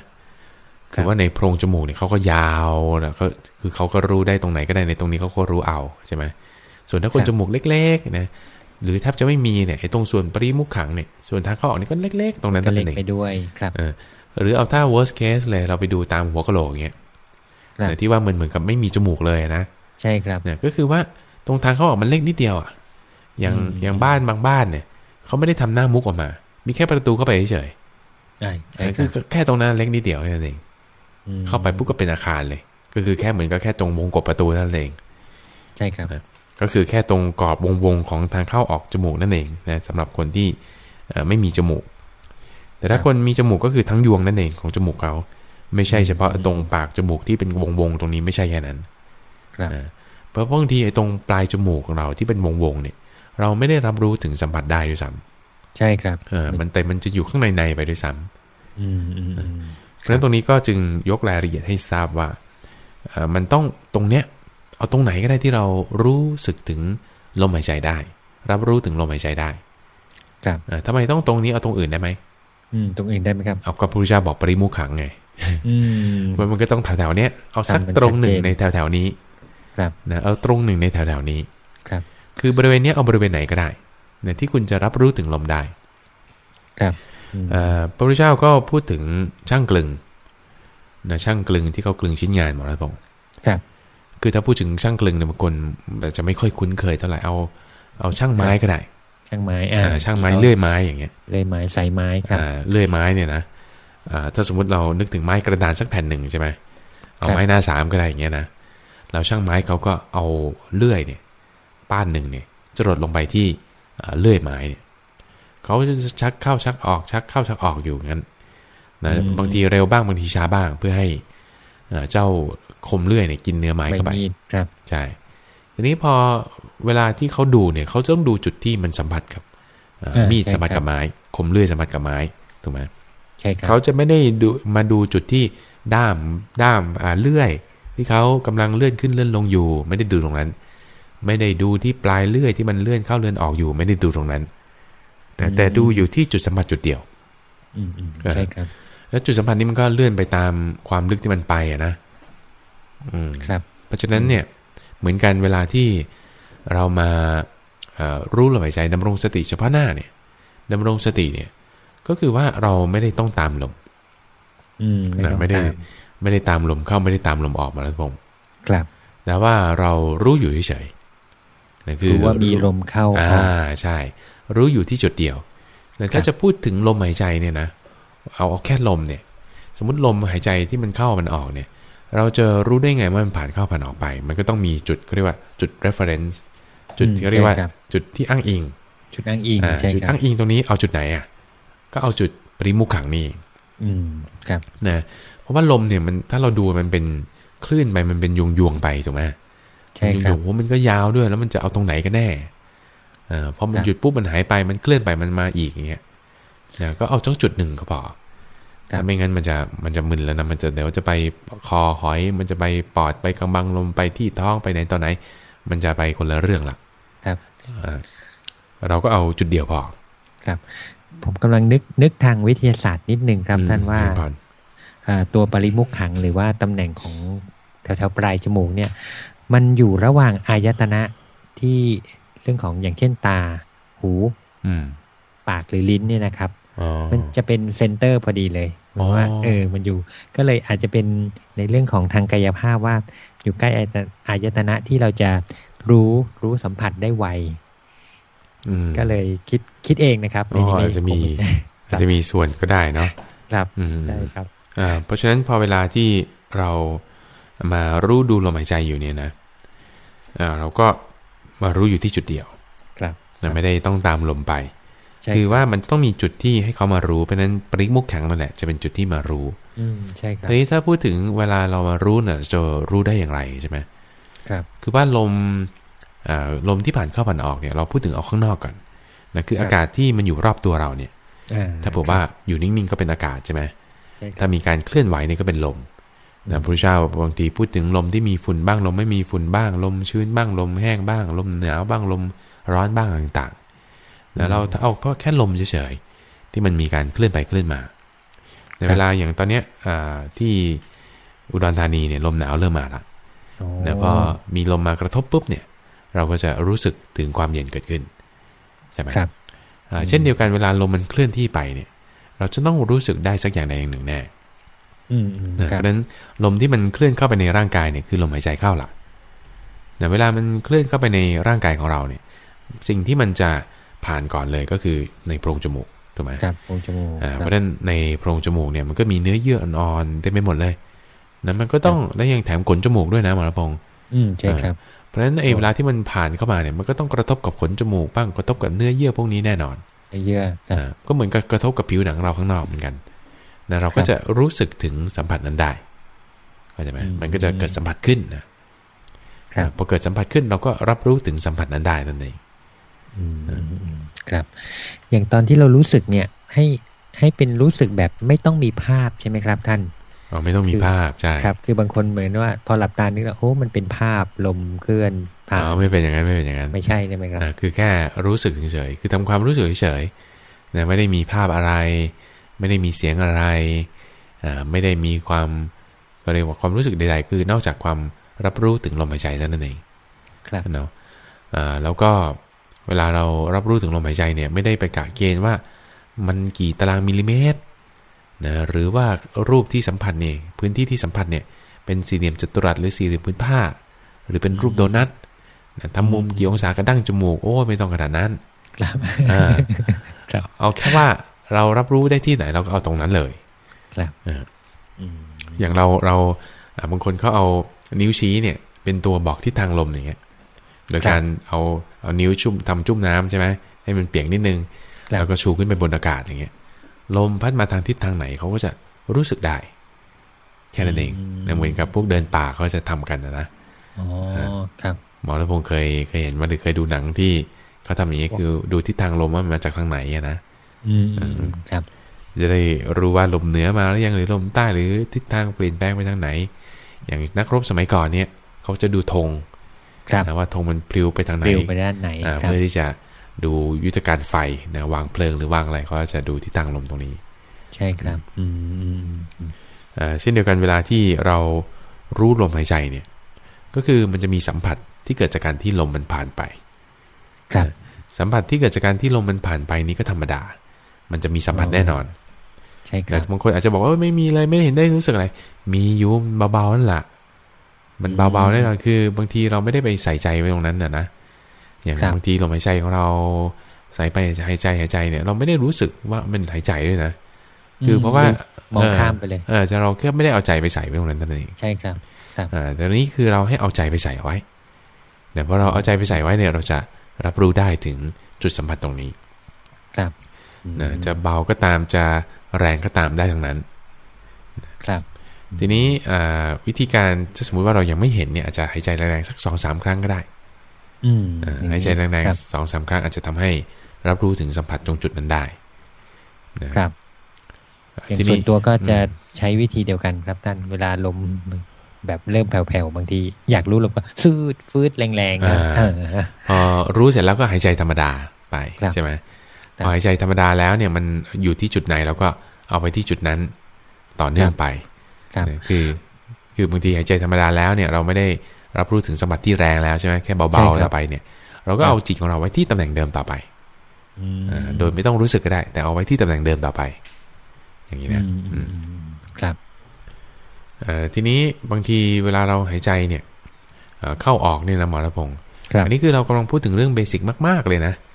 [SPEAKER 1] คือว่าในโพรงจมูกเนี่ยเขาก็ยาวนะก็คือเขาก็รู้ได้ตรงไหนก็ได้ในตรงนี้เขาก็รู้เอาใช่ไหมส่วนถ้าคนจมูกเล็กๆนะหรือแทบจะไม่มีเนี่ยไอ้ตรงส่วนปริมุขขังเนี่ยส่วนทางเข้าออกนี่ก็เล็ก ๆ ตรงนั้น
[SPEAKER 2] ก็เล็กไปด้วยครับ
[SPEAKER 1] หรือเอาถ้า worst case เลยเราไปดูตามหัวกะโหลกเงี้ยที่ว่ามันเหมือนกับไม่มีจมูกเลยนะ
[SPEAKER 2] ใช่ครับ
[SPEAKER 1] เนี่ยก็คือว่าตรงทางเข้าออกมันเล็กนิดเดียวอะอย่างอย่างบ้านบางบ้านเนี่ยเขาไม่ได้ทำหน้ามุกออกมา มีแค่ประตูเข้าไปเฉย
[SPEAKER 2] ใช่
[SPEAKER 1] คือแค่ตรงนั้นเล็กนิดเดียวแค่นั้นเอง เข้าไปปุ๊บก็เป็นอาคารเลย ก็คือแค่เหมือนก็แค่ตรงวงกบประตูนั่นเอง
[SPEAKER 2] ใช่ครับ
[SPEAKER 1] ก็คือแค่ตรงกรอบวงวงของทางเข้าออกจมูกนั่นเองนะสำหรับคนที่ไม่มีจมูก แต่ถ้าคนมีจมูกก็คือทั้งยวงนั่นเองของจมูกเขา ไม่ใช่เฉพาะตรงปากจมูกที่เป็นวงวงตรงนี้ไม่ใช่แค่นั้นเพราะบางทีไอ้ตรงปลายจมูกของเราที่เป็นวงวงเนี่ย เราไม่ได้รับรู้ถึงสัมผัสได้ด้วยซ้ำ
[SPEAKER 2] ใช่ครับ
[SPEAKER 1] เออมันแต่มันจะอยู่ข้างในในไปด้วยซ้ำ
[SPEAKER 2] อืม
[SPEAKER 1] เพราะฉะนั้นตรงนี้ก็จึงยกรายละเอียดให้ทราบว่ามันต้องตรงเนี้ยเอาตรงไหนก็ได้ที่เรารู้สึกถึงลมหายใจได้ รับรู้ถึงลมหายใจได้
[SPEAKER 2] ครับ
[SPEAKER 1] ทำไมต้องตรงนี้เอาตรงอื่นได้ไหม
[SPEAKER 2] อืมตรงอื่นได้ไหมครับ
[SPEAKER 1] เอากับพระพุทธเจ้าบอกปริมุขขังไงมันมันก็ต้องแถวแถวเนี้ยเอาสักตรงหนึ่งในแถวแถวนี้
[SPEAKER 2] ครับ
[SPEAKER 1] นะเอาตรงหนึ่งในแถวแถวนี้
[SPEAKER 2] ครับ
[SPEAKER 1] คือบริเวณนี้เอาบริเวณไหนก็ได้เนี่ยที่คุณจะรับรู้ถึงลมได้
[SPEAKER 2] ครับ
[SPEAKER 1] พระพุทธเจ้าก็พูดถึงช่างกลึงนะช่างกลึงที่เขากลึงชิ้นงานหมอรัตพงศ์
[SPEAKER 2] ครับ
[SPEAKER 1] คือถ้าพูดถึงช่างกลึงเนี่ยบางคนจะไม่ค่อยคุ้นเคยเท่าไหร่เอา เอาช่างไม้ก็ได้
[SPEAKER 2] ช่างไม้อ่า
[SPEAKER 1] ช่างไม้เลื่อยไม้อย่างเงี้ย
[SPEAKER 2] เลื่อยไม้ใส่ไม้ครับ
[SPEAKER 1] เลื่อยไม้เนี่ยนะถ้าสมมติเรานึกถึงไม้กระดานสักแผ่นหนึ่งใช่ไหมเอาไม้หน้าสามก็ได้อย่างเงี้ยนะแล้วช่างไม้เขาก็เอาเลื่อยเนี่ย ป้านหนึ่งเนี่ยจะรดลงไปที่เลื่อยไม้เนี่ย เขาจะชักเข้าชักออกชักเข้าชักออกอยู่งั้นนะบางทีเร็วบ้างบางทีช้าบ้างเพื่อให้เจ้าคมเลื่อยเนี่ยกินเนื้อไม้เข้าไป
[SPEAKER 2] ครับ
[SPEAKER 1] ใช่ทีนี้พอเวลาที่เขาดูเนี่ยเขาต้องดูจุดที่มันสัมผัสกับมีดสัมผัสกับไม้ คมเลื่อยสัมผัสกับไม้ถูกไหม
[SPEAKER 2] ใช่ครับ
[SPEAKER 1] เขาจะไม่ได้ดูมาดูจุดที่ด้ามด้ามอ่าเลื่อย ที่เขากำลังเลื่อนขึ้นเลื่อนลงอยู่ ไม่ได้ดูตรงนั้น ไม่ได้ดูที่ปลายเลื่อยที่มันเลื่อนเข้าเลื่อนออกอยู่ ไม่ได้ดูตรงนั้น แต่แต่ดูอยู่ที่จุดสัมผัสจุดเดียว
[SPEAKER 2] ใช่ครับ
[SPEAKER 1] แล้วจุดสัมผัสนี้มันก็เลื่อนไปตามความลึกที่มันไปอะนะ
[SPEAKER 2] ครับ
[SPEAKER 1] เพราะฉะนั้นเนี่ย เหมือนกันเวลาที่เรามารู้ลมหายใจดำรงสติเฉพาะหน้าเนี่ยดำรงสติเนี่ย ก็คือว่าเราไม่ได้ต้องตามลม
[SPEAKER 2] อืม
[SPEAKER 1] ไม่ได้ ไม่ได้ตามลมเข้าไม่ได้ตามลมออกมาแล้วผม
[SPEAKER 2] ครับ
[SPEAKER 1] แต่ว่าเรารู้อยู่เฉยๆนั่นคือ
[SPEAKER 2] รู้ว่ามีลมเข้าอ
[SPEAKER 1] อ่า
[SPEAKER 2] อก
[SPEAKER 1] ใช่ รู้อยู่ที่จุดเดียวแต่ถ้าจะพูดถึงลมหายใจเนี่ยนะเอาเอาแค่ลมเนี่ย สมมติลมหายใจที่มันเข้ามันออกเนี่ย เราจะรู้ได้ไงว่ามันผ่านเข้าผ่านออกไป มันก็ต้องมีจุดเขาเรียกว่าจุด reference จุดที่เขาเรียกว่าจุดที่อ้างอิง
[SPEAKER 2] จุดอ้างอิง
[SPEAKER 1] อ่า
[SPEAKER 2] ใช่
[SPEAKER 1] จุด
[SPEAKER 2] ครับ
[SPEAKER 1] อ้างอิงตรงนี้เอาจุดไหนอะ ก็เอาจุดปริมุขขังนี่เอง
[SPEAKER 2] อืมครับ
[SPEAKER 1] นะเพราะว่าลมเนี่ยมันถ้าเราดูมันเป็นคลื่นไปมันเป็นยวงยวงๆไปถูกไหม
[SPEAKER 2] ใช่ครับ
[SPEAKER 1] ยวงๆว่ามันก็ยาวด้วยแล้วมันจะเอาตรงไหนกันแน่เออ พอมัน
[SPEAKER 2] ครับ
[SPEAKER 1] หยุดปุ๊บมันหายไปมันเคลื่อนไปมันมาอีกอย่างเงี้ยนะก็เอาจ้องจุดหนึ่งก็พอถ้าไม่งั้นมันจะมันจะมึนแล้วนะมันจะเดี๋ยวจะไปคอหอย มันจะไปปอดไปกำบังลมไปที่ท้องไปไหนตอนไหน มันจะไปคนละเรื่องละ
[SPEAKER 2] ครับ
[SPEAKER 1] อ่าเราก็เอาจุดเดียวพอ
[SPEAKER 2] ครับ ผมกำลังนึกนึกทางวิทยาศาสตร์นิดนึงครับ
[SPEAKER 1] อืม
[SPEAKER 2] ท่านว่า
[SPEAKER 1] เจริญพร
[SPEAKER 2] อ่าตัวปริมุขังหรือว่าตำแหน่งของแถวๆปลายจมูกเนี่ย มันอยู่ระหว่างอายตนะที่เรื่องของอย่างเช่นตา หู
[SPEAKER 1] อืม
[SPEAKER 2] ปากหรือลิ้นเนี่ยนะครับ
[SPEAKER 1] อ๋อ
[SPEAKER 2] มันจะเป็น center พอดีเลยเหมือนว่า
[SPEAKER 1] อ๋อ
[SPEAKER 2] เออมันอยู่ ก็เลยอาจจะเป็นในเรื่องของทางกายภาพว่า อยู่ใกล้อายตอายตนะที่เราจะรู้รู้สัมผัสได้ไว
[SPEAKER 1] อืม
[SPEAKER 2] ก็เลยคิดคิดเองนะครับ
[SPEAKER 1] อ๋อ
[SPEAKER 2] ในนี้
[SPEAKER 1] อาจจะมี
[SPEAKER 2] ผม
[SPEAKER 1] อาจจะมีส่วนก็ได้เนาะ
[SPEAKER 2] ครับ
[SPEAKER 1] อืม
[SPEAKER 2] ใช่ครับ
[SPEAKER 1] อ่าเพราะฉะนั้นพอเวลาที่เรามารู้ดูลมหายใจอยู่เนี่ยนะอ่าเราก็ มารู้อยู่ที่จุดเดียว
[SPEAKER 2] ครับ
[SPEAKER 1] นะไม่ได้ต้องตามลมไป
[SPEAKER 2] ใช่
[SPEAKER 1] คือว่ามันต้องมีจุดที่ให้เขามารู้ เพราะฉะนั้นปริมุขแข็งนั่นแหละจะเป็นจุดที่มารู้
[SPEAKER 2] อืมใช่ครับ
[SPEAKER 1] ทีนี้ถ้าพูดถึงเวลาเรามารู้เนี่ยจะรู้ได้อย่างไรใช่ไหม
[SPEAKER 2] ครับ
[SPEAKER 1] คือว่าลมอ่าลมที่ผ่านเข้าผ่านออกเนี่ย เราพูดถึงเอาข้างนอกก่อนนะคืออากาศที่มันอยู่รอบตัวเราเนี่ย
[SPEAKER 2] อ่
[SPEAKER 1] ถ้าบอกว่าอยู่นิ่งๆก็เป็นอากาศใช่ไหม
[SPEAKER 2] ใช่ครับ
[SPEAKER 1] ถ้ามีการเคลื่อนไหวนี่ก็เป็นลม นะพระพุทธเจ้าบางทีพูดถึงลมที่มีฝุ่นบ้างลมไม่มีฝุ่นบ้าง ลมชื้นบ้างลมแห้งบ้าง ลมหนาวบ้างลมร้อนบ้างต่างๆนะเราถ้าเอาเพราะแค่ลมเฉยๆที่มันมีการเคลื่อนไปเคลื่อนมา ในเวลาอย่างตอนเนี้ยอ่าที่อุดรธานีเนี่ยลมหนาวเริ่มมาละ
[SPEAKER 2] โอ้
[SPEAKER 1] นะพอมีลมมากระทบปุ๊บเนี่ย เราก็จะรู้สึกถึงความเย็นเกิดขึ้นใช่ไหม
[SPEAKER 2] ครับ
[SPEAKER 1] อ่าเช่นเดียวกันเวลาลมมันเคลื่อนที่ไปเนี่ย เราจะต้องรู้สึกได้สักอย่างใดอย่างหนึ่งแน่
[SPEAKER 2] อืมอืม
[SPEAKER 1] นะ
[SPEAKER 2] ค
[SPEAKER 1] เพ
[SPEAKER 2] รับ
[SPEAKER 1] ราะฉะนั้นลมที่มันเคลื่อนเข้าไปในร่างกายเนี่ยคือลมหายใจเข้าละนะเวลามันเคลื่อนเข้าไปในร่างกายของเราเนี่ย สิ่งที่มันจะผ่านก่อนเลยก็คือในโพรงจมูกถูกไหม
[SPEAKER 2] ครับโพรงจมูก
[SPEAKER 1] อ่า
[SPEAKER 2] ค
[SPEAKER 1] เพ
[SPEAKER 2] รับ
[SPEAKER 1] ราะฉะนั้นในโพรงจมูกเนี่ยมันก็มีเนื้อเยื่ออ่อนๆเต็มไปหมดเลยนะมันก็ต้องและยังแถมขนจมูกด้วยนะหมอระพงษ์
[SPEAKER 2] อืมใช่ครับ
[SPEAKER 1] เพราะฉะนั้นไอ้เวลาที่มันผ่านเข้ามาเนี่ย มันก็ต้องกระทบกับขนจมูกบ้างกระทบกับเนื้อเยื่อพวกนี้แน่นอน
[SPEAKER 2] เยื่อครับ
[SPEAKER 1] อ่าก็เหมือนกับกระทบกับผิวหนังเราข้างนอกเหมือนกัน นะเราก็
[SPEAKER 2] ครับ
[SPEAKER 1] จะรู้สึกถึงสัมผัสนั้นได้เข้าใจไหม
[SPEAKER 2] อืม
[SPEAKER 1] มันก็จะเกิดสัมผัสขึ้นนะครับอ่าพอเกิดสัมผัสขึ้นเราก็รับรู้ถึงสัมผัสนั้นได้นั่นเอง
[SPEAKER 2] อืมอืมอืมครับ อย่างตอนที่เรารู้สึกเนี่ยให้ให้เป็นรู้สึกแบบไม่ต้องมีภาพใช่ไหมครับ ท่าน
[SPEAKER 1] เราไม่ต้องมี
[SPEAKER 2] คือ
[SPEAKER 1] ภาพใช่
[SPEAKER 2] ครับ คือบางคนเหมือนว่า พอหลับตานึกแล้วโอ้มันเป็นภาพลมเคลื่อนผ่าน
[SPEAKER 1] อ๋อไม่เป็นอย่างนั้นไม่เป็นอย่างนั้น
[SPEAKER 2] ไม่ใช่ใช่ไหมครับ
[SPEAKER 1] อ่าคือแค่รู้สึกเฉยๆคือทำความรู้สึกเฉยๆนะไม่ได้มีภาพอะไร ไม่ได้มีเสียงอะไรอ่าไม่ได้มีความก็เรียกว่าความรู้สึกใดๆ คือนอกจากความรับรู้ถึงลมหายใจเท่านั้นเอง
[SPEAKER 2] ครับ
[SPEAKER 1] เนาะอ่าแล้วก็เวลาเรารับรู้ถึงลมหายใจเนี่ยไม่ได้ไปกะเกณฑ์ว่ามันกี่ตารางมิลลิเมตรนะหรือว่ารูปที่สัมผัสเนี่ยพื้นที่ที่สัมผัสเนี่ยเป็นสี่เหลี่ยมจัตุรัสหรือสี่เหลี่ยมพื้นผ้า หรือเป็นรูปโดนัทนะทำมุมกี่องศากระดั้งจมูกโอ้ยไม่ต้องขนาดนั้น
[SPEAKER 2] ครับ
[SPEAKER 1] อ่า
[SPEAKER 2] ครับ
[SPEAKER 1] เอาแค่ว่า เรารับรู้ได้ที่ไหนเราก็เอาตรงนั้นเลย
[SPEAKER 2] ครับ
[SPEAKER 1] เออ
[SPEAKER 2] อืม
[SPEAKER 1] อย่างเราเราอ่าบางคนเขาเอานิ้วชี้เนี่ย เป็นตัวบอกทิศทางลมอย่างเงี้ย โดยการเอาเอานิ้วชุ่มทำจุ่มน้ำใช่ไหมให้มันเปียกนิดนึง
[SPEAKER 2] ครับ
[SPEAKER 1] แล้วก็ชูขึ้นไปบนอากาศอย่างเงี้ย ลมพัดมาทางทิศทางไหนเขาก็จะรู้สึกได้ แค่นั้นเองนะเหมือนกับพวกเดินป่าเขาจะทำกันนะนะ
[SPEAKER 2] อ๋อครับ
[SPEAKER 1] หมอรัพงศ์เคยเคยเห็นมาหรือเคยดูหนังที่เขาทำอย่างนี้คือดูทิศทางลมว่ามันมาจากทางไหนอะนะ
[SPEAKER 2] อืมอืมอืม ครับ
[SPEAKER 1] จะได้รู้ว่าลมเหนือมาหรือยังหรือลมใต้หรือทิศทางเปลี่ยนแปลงไปทางไหน อย่างนักรบสมัยก่อนเนี่ยเขาจะดูธง
[SPEAKER 2] ครับ
[SPEAKER 1] นะว่าธงมันปลิวไปทางไหน
[SPEAKER 2] ปลิวไปด้านไหน
[SPEAKER 1] อ่า
[SPEAKER 2] ครับ
[SPEAKER 1] เพื่อที่จะดูยุทธการไฟนะวางเพลิงหรือวางอะไรเขาจะดูทิศทางลมตรงนี้
[SPEAKER 2] ใช่ครับ อืมอืมอืม
[SPEAKER 1] อ่าเช่นเดียวกันเวลาที่เรารู้ลมหายใจเนี่ย ก็คือมันจะมีสัมผัสที่เกิดจากการที่ลมมันผ่านไป
[SPEAKER 2] ครับ
[SPEAKER 1] สัมผัสที่เกิดจากการที่ลมมันผ่านไปนี้ก็ธรรมดา มันจะมีสัมผัส
[SPEAKER 2] อ๋อ
[SPEAKER 1] แน่นอน
[SPEAKER 2] ใช่ค
[SPEAKER 1] แต่
[SPEAKER 2] รับ
[SPEAKER 1] บางคนอาจจะบอกว่าเอ้ยไม่มีอะไรไม่เห็นได้รู้สึกอะไร มีอยู่เบาๆนั่นแหละมันเบาๆแน่นอนคือบางทีเราไม่ได้ไปใส่ใจไว้ตรงนั้นน่ะนะอย่างบางทีลมหายใจของเราใส่ไปหายใจหายใจเนี่ย เราไม่ได้รู้สึกว่ามันหายใจด้วยนะคือเพราะว่าม
[SPEAKER 2] องข้ามไปเลย
[SPEAKER 1] เออจะเราแค่ไม่ได้เอาใจไปใส่ไว้ตรงนั้นนั่นเอง
[SPEAKER 2] ใช่ครับครับ
[SPEAKER 1] อ่าแต่นี้คือเราให้เอาใจไปใส่ไว้เนี่ยพอเราเอาใจไปใส่ไว้เนี่ย เราจะรับรู้ได้ถึงจุดสัมผัสตรงนี้
[SPEAKER 2] ครับ
[SPEAKER 1] นะจะเบาก็ตามจะแรงก็ตามได้ทั้งนั้น
[SPEAKER 2] ครับ
[SPEAKER 1] ทีนี้วิธีการถ้าสมมุติว่าเรายังไม่เห็นเนี่ยอาจจะหายใจแรงๆสักสองสามครั้งก็ได้
[SPEAKER 2] อืม
[SPEAKER 1] อ่าหายใจแรงๆสองสามครั้งอาจจะทำให้รับรู้ถึงสัมผัสตรงจุดนั้นได้นะครับ
[SPEAKER 2] อย่าง
[SPEAKER 1] ที
[SPEAKER 2] ส่วนตัวก็จะใช้วิธีเดียวกันครับท่านเวลาลมแบบเริ่มแผ่วๆบางที อยากรู้ลมก็ซืดฟืดแรงๆนะเออ
[SPEAKER 1] พอรู้เสร็จแล้วก็หายใจธรรมดาไป
[SPEAKER 2] ครับ
[SPEAKER 1] ใช่ไหม
[SPEAKER 2] ครับ
[SPEAKER 1] พอหายใจธรรมดาแล้วเนี่ยมันอยู่ที่จุดไหนเราก็เอาไปที่จุดนั้นต่อเนื่องไป
[SPEAKER 2] ครับ
[SPEAKER 1] เนี่ยคือ คือบางทีหายใจธรรมดาแล้วเนี่ยเราไม่ได้รับรู้ถึงสัมผัสที่แรงแล้วใช่ไหมแค่
[SPEAKER 2] ใช่
[SPEAKER 1] เบา
[SPEAKER 2] ครับ
[SPEAKER 1] ๆต่อไปเนี่ย เราก็
[SPEAKER 2] ครับ
[SPEAKER 1] เอาจิตของเราไว้ที่ตำแหน่งเดิมต่อไป
[SPEAKER 2] อืม
[SPEAKER 1] อ่าโดยไม่ต้องรู้สึกก็ได้ แต่เอาไว้ที่ตำแหน่งเดิมต่อไป อย่างนี้นะ
[SPEAKER 2] อืม
[SPEAKER 1] อืม
[SPEAKER 2] ครับ
[SPEAKER 1] เอ่อทีนี้บางทีเวลาเราหายใจเนี่ยเอ่อเข้าออกเนี่ยนะหมอระพงศ์
[SPEAKER 2] ครับ
[SPEAKER 1] อันนี้คือเรากำลังพูดถึงเรื่องเบสิกมาก ๆเลยนะ
[SPEAKER 2] ครับ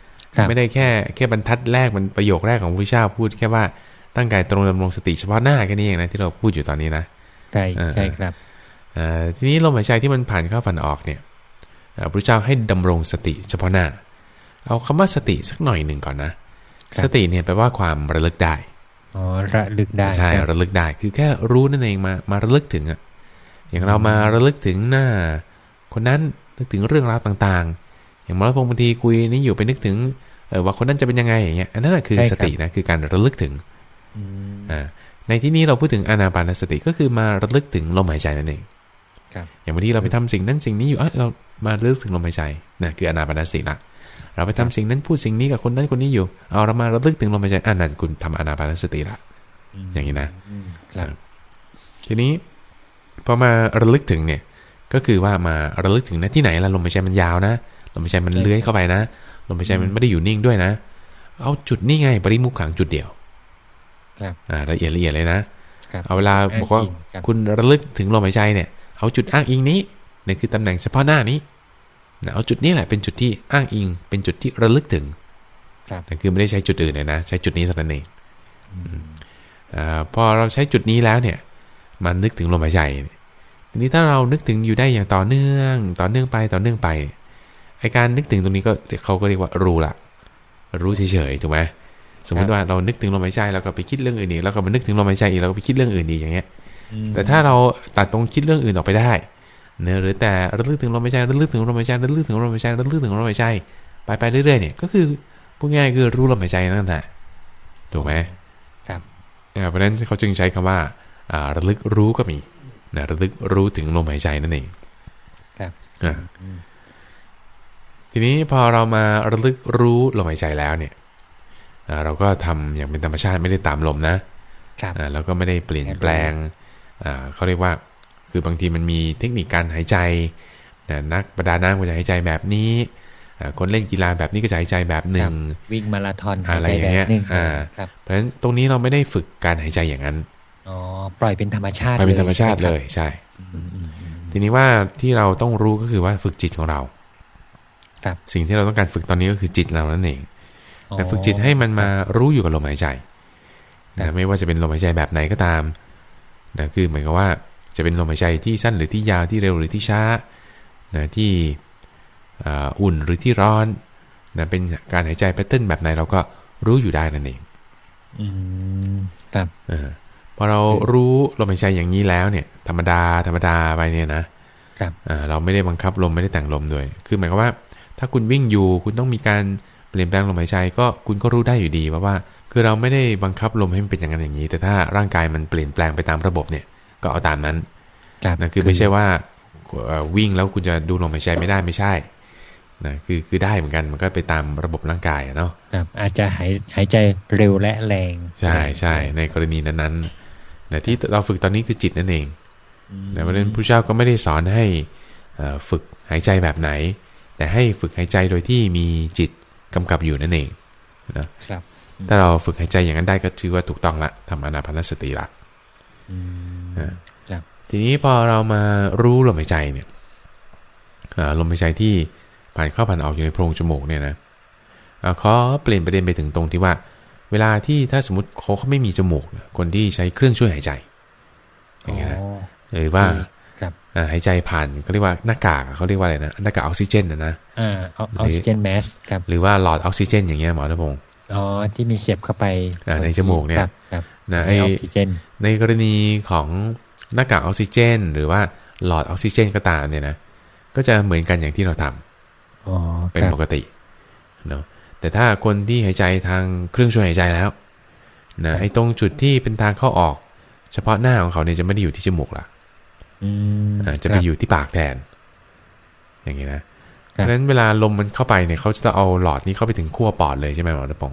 [SPEAKER 1] ไม่ได้แค่แค่บรรทัดแรกมันประโยคแรกของพระพุทธเจ้าพูดแค่ว่าตั้งกายตรงดำรงสติเฉพาะหน้าแค่นี้เองนะที่เราพูดอยู่ตอนนี้นะ
[SPEAKER 2] ใช่
[SPEAKER 1] เออ
[SPEAKER 2] ใช่ครับ
[SPEAKER 1] เอ่อทีนี้ลมหายใจที่มันผ่านเข้าผ่านออกเนี่ยเอ่อพระพุทธเจ้าให้ดำรงสติเฉพาะหน้า เอาคำว่าสติสักหน่อยหนึ่งก่อนนะ
[SPEAKER 2] ครับ
[SPEAKER 1] สติเนี่ยแปลว่าความระลึกได้
[SPEAKER 2] อ๋อระลึกได้
[SPEAKER 1] ใช่
[SPEAKER 2] ครับ
[SPEAKER 1] ระลึกได้คือแค่รู้นั่นเองมามาระลึกถึงอะอย่างเรามาระลึกถึงหน้า คนนั้นนึกถึงเรื่องราวต่างๆ อย่างหมอรัพงศ์บางทีคุยนี่อยู่ไปนึกถึงเออว่าคนนั้นจะเป็นยังไงอย่างเงี้ยอันนั้นนะคือ
[SPEAKER 2] ใช่ค
[SPEAKER 1] ส
[SPEAKER 2] รับ
[SPEAKER 1] ตินะคือการระลึกถึง
[SPEAKER 2] อืม
[SPEAKER 1] อ่าในที่นี้เราพูดถึงอานาปานสติก็คือมาระลึกถึงลมหายใจนั่นเอง
[SPEAKER 2] ครับ
[SPEAKER 1] อย่างบางทีเราไปทำสิ่งนั้นสิ่งนี้อยู่เอ้ยเรามาระลึกถึงลมหายใจนะคืออานาปานสติละเราไปทำสิ่งนั้นพูดสิ่งนี้กับคนนั้นคนนี้อยู่ เอาเรามาระลึกถึงลมหายใจอันนั้นคุณทำอานาปานสติละอย่างนี้นะ
[SPEAKER 2] อืมครับ
[SPEAKER 1] ทีนี้พอมาระลึกถึงเนี่ย ก็คือว่ามาระลึกถึงนะที่ไหนละลมหายใจมันยาวนะ ลมหายใจมันเลื้อยเข้าไปนะลมหายใจมันไม่ได้อยู่นิ่งด้วยนะ เอาจุดนี่ไงปริมุขขังจุดเดียว
[SPEAKER 2] ครับ
[SPEAKER 1] อ่าละเอียดละเอียดเลยนะ
[SPEAKER 2] ครับ
[SPEAKER 1] เอาเวลาบอกว่า
[SPEAKER 2] อ้งอิงครับ
[SPEAKER 1] คุณระลึกถึงลมหายใจเนี่ย เอาจุดอ้างอิงนี้เนี่ยคือตำแหน่งเฉพาะหน้านี้นะเอาจุดนี้แหละเป็นจุดที่อ้างอิง เป็นจุดที่ระลึกถึง
[SPEAKER 2] ครับ
[SPEAKER 1] แต่คือไม่ได้ใช้จุดอื่นเลยนะ ใช้จุดนี้เท่านั้นเองอ่าพอเราใช้จุดนี้แล้วเนี่ย มันนึกถึงลมหายใจเนี่ยทีนี้ถ้าเรานึกถึงอยู่ได้อย่างต่อเนื่อง ต่อเนื่องไปต่อเนื่องไป ไอการนึกถึงตรงนี้ก็เขาก็เรียกว่ารู้ละรู้เฉยๆถูกไหมสมมติว่าเรานึกถึงลมหายใจแล้วก็ไปคิดเรื่องอื่นอีกแล้วก็มานึกถึงลมหายใจอีกแล้วก็ไปคิดเรื่องอื่นอีกอย่างเงี้ย
[SPEAKER 2] อืม
[SPEAKER 1] แต่ถ้าเราตัดตรงคิดเรื่องอื่นออกไปได้เนะหรือแต่ระลึกถึงลมหายใจระลึกถึงลมหายใจระลึกถึงลมหายใจระลึกถึงลมหายใจไปไปเรื่อยๆเนี่ยก็คือพูดง่ายๆคือรู้ลมหายใจนั่นแหละถูกไหม
[SPEAKER 2] ครับ
[SPEAKER 1] อ่าเพราะฉะนั้นเขาจึงใช้คำว่าอ่าระลึกรู้ก็มีนะระลึกรู้ถึงลมหายใจนั่นเอง
[SPEAKER 2] ครับ
[SPEAKER 1] อ่า ทีนี้พอเรามาระลึกรู้ลมหายใจแล้วเนี่ยอ่าเราก็ทำอย่างเป็นธรรมชาติไม่ได้ตามลมนะ
[SPEAKER 2] ครับ
[SPEAKER 1] อ่าแล้วก็ไม่ได้เปลี่ยนแปลงอ่าเขาเรียกว่า คือบางทีมันมีเทคนิคการหายใจนะนักประดาน้ำก็จะหายใจแบบนี้อ่าคนเล่นกีฬาแบบนี้ก็จะหายใจแบบหนึ่ง
[SPEAKER 2] วิ่งมาราธอน
[SPEAKER 1] อะไรอย่างเงี้ย
[SPEAKER 2] หใจแบบหนึ่ง
[SPEAKER 1] อ่า
[SPEAKER 2] ครับ
[SPEAKER 1] เพราะฉะนั้นตรงนี้เราไม่ได้ฝึกการหายใจอย่างนั้น
[SPEAKER 2] อ๋อปล่อยเป็นธรรมชาติ
[SPEAKER 1] ไปเป็นธรรมชาติ
[SPEAKER 2] ใไห
[SPEAKER 1] เลย
[SPEAKER 2] ครับ
[SPEAKER 1] ใช่
[SPEAKER 2] อืมอืมอืม
[SPEAKER 1] ทีนี้ว่าที่เราต้องรู้ก็คือว่าฝึกจิตของเรา
[SPEAKER 2] ครับ
[SPEAKER 1] สิ่งที่เราต้องการฝึกตอนนี้ก็คือจิตเรานั่นเอง
[SPEAKER 2] อ๋อ
[SPEAKER 1] แต่ฝึกจิตให้มันมารู้อยู่กับลมหายใจ
[SPEAKER 2] ครั
[SPEAKER 1] นะ
[SPEAKER 2] บ
[SPEAKER 1] ไม่ว่าจะเป็นลมหายใจแบบไหนก็ตามนะคือเหมือนกับว่าจะเป็นลมหายใจที่สั้นหรือที่ยาวที่เร็วหรือที่ช้านะที่อ่าอุ่นหรือที่ร้อนนะเป็นการหายใจแพทเทิร์นแบบไหนเราก็รู้อยู่ได้นั่นเอง
[SPEAKER 2] อืมครับ
[SPEAKER 1] เออพอเรารู้ลมหายใจอย่างนี้แล้วเนี่ย ธรรมดาธรรมดาไปเนี่ยนะครับอ่าเราไม่ได้บังคับลมไม่ได้แต่งลมด้วย คือหมายความว่า ถ้าคุณวิ่งอยู่ คุณต้องมีการเปลี่ยนแปลงลมหายใจก็คุณก็รู้ได้อยู่ดีว่าว่า คือเราไม่ได้บังคับลมให้มันเป็นอย่างนั้นอย่างนี้ แต่ถ้าร่างกายมันเปลี่ยนแปลงไปตามระบบเนี่ย ก็เอาตามนั้น
[SPEAKER 2] ครับ
[SPEAKER 1] นะคือไม่ใช่ว่าเอ่อวิ่งแล้วคุณจะดูลมหายใจไม่ได้ไม่ใช่นะคือคือได้เหมือนกันมันก็ไปตามระบบร่างกายอะเนาะ
[SPEAKER 2] ครับอาจจะหายหายใจเร็วและแรง
[SPEAKER 1] ใช่ใช่ในกรณีนั้นๆนะที่เราฝึกตอนนี้คือจิตนั่นเองนะเพราะฉะนั้นพระเจ้าก็ไม่ได้สอนให้เอ่อฝึกหายใจแบบไหน แต่ให้ฝึกหายใจโดยที่มีจิตกำกับอยู่นั่นเองนะครับถ้าเราฝึกหายใจอย่างนั้นได้ก็ถือว่าถูกต้องละทำอนาปานสติละ
[SPEAKER 2] อืม
[SPEAKER 1] อ่า
[SPEAKER 2] ครับ
[SPEAKER 1] ททีนี้พอเรามารู้ลมหายใจเนี่ยลมหายใจที่ผ่านเข้าผ่านออกอยู่ในโพรงจมูกเนี่ยนะขอเปลี่ยนประเด็นไปถึงตรงที่ว่า เวลาที่ถ้าสมมติเขาเขาไม่มีจมูก คนที่ใช้เครื่องช่วยหายใจอย่างเงี้ยนะหรือว่า หายใจผ่านเขาเรียกว่าหน้ากากเขาเรียกว่าอะไรนะหน้ากากออกซิเจนนะนะ
[SPEAKER 2] อ่าออกซิเจนแมสครับ
[SPEAKER 1] หรือว่าหลอดออกซิเจน อย่างเงี้ยหมอทพงศ์
[SPEAKER 2] อ๋อที่มีเสียบเข้าไป
[SPEAKER 1] ในจมูกเนี่ยนะไอออกซิเจน ในกรณีของหน้ากากออกซิเจน หรือว่าหลอดออกซิเจนก็ตามเนี่ยนะก็จะเหมือนกันอย่างที่เราทำเป็นปกติเนาะแต่ถ้าคนที่หายใจทางเครื่องช่วยหายใจแล้วนะไอ้ตรงจุดที่เป็นทางเข้าออก เฉพาะหน้าของเขาเนี่ยจะไม่ได้อยู่ที่จมูกละ จะไปอยู่ที่ปากแทน อย่างนี้นะเพราะฉะนั้นเวลาลมมันเข้าไปเนี่ยเขาจะเอาหลอดนี้เข้าไปถึงขั้วปอดเลยใช่ไหมหมอตะปอง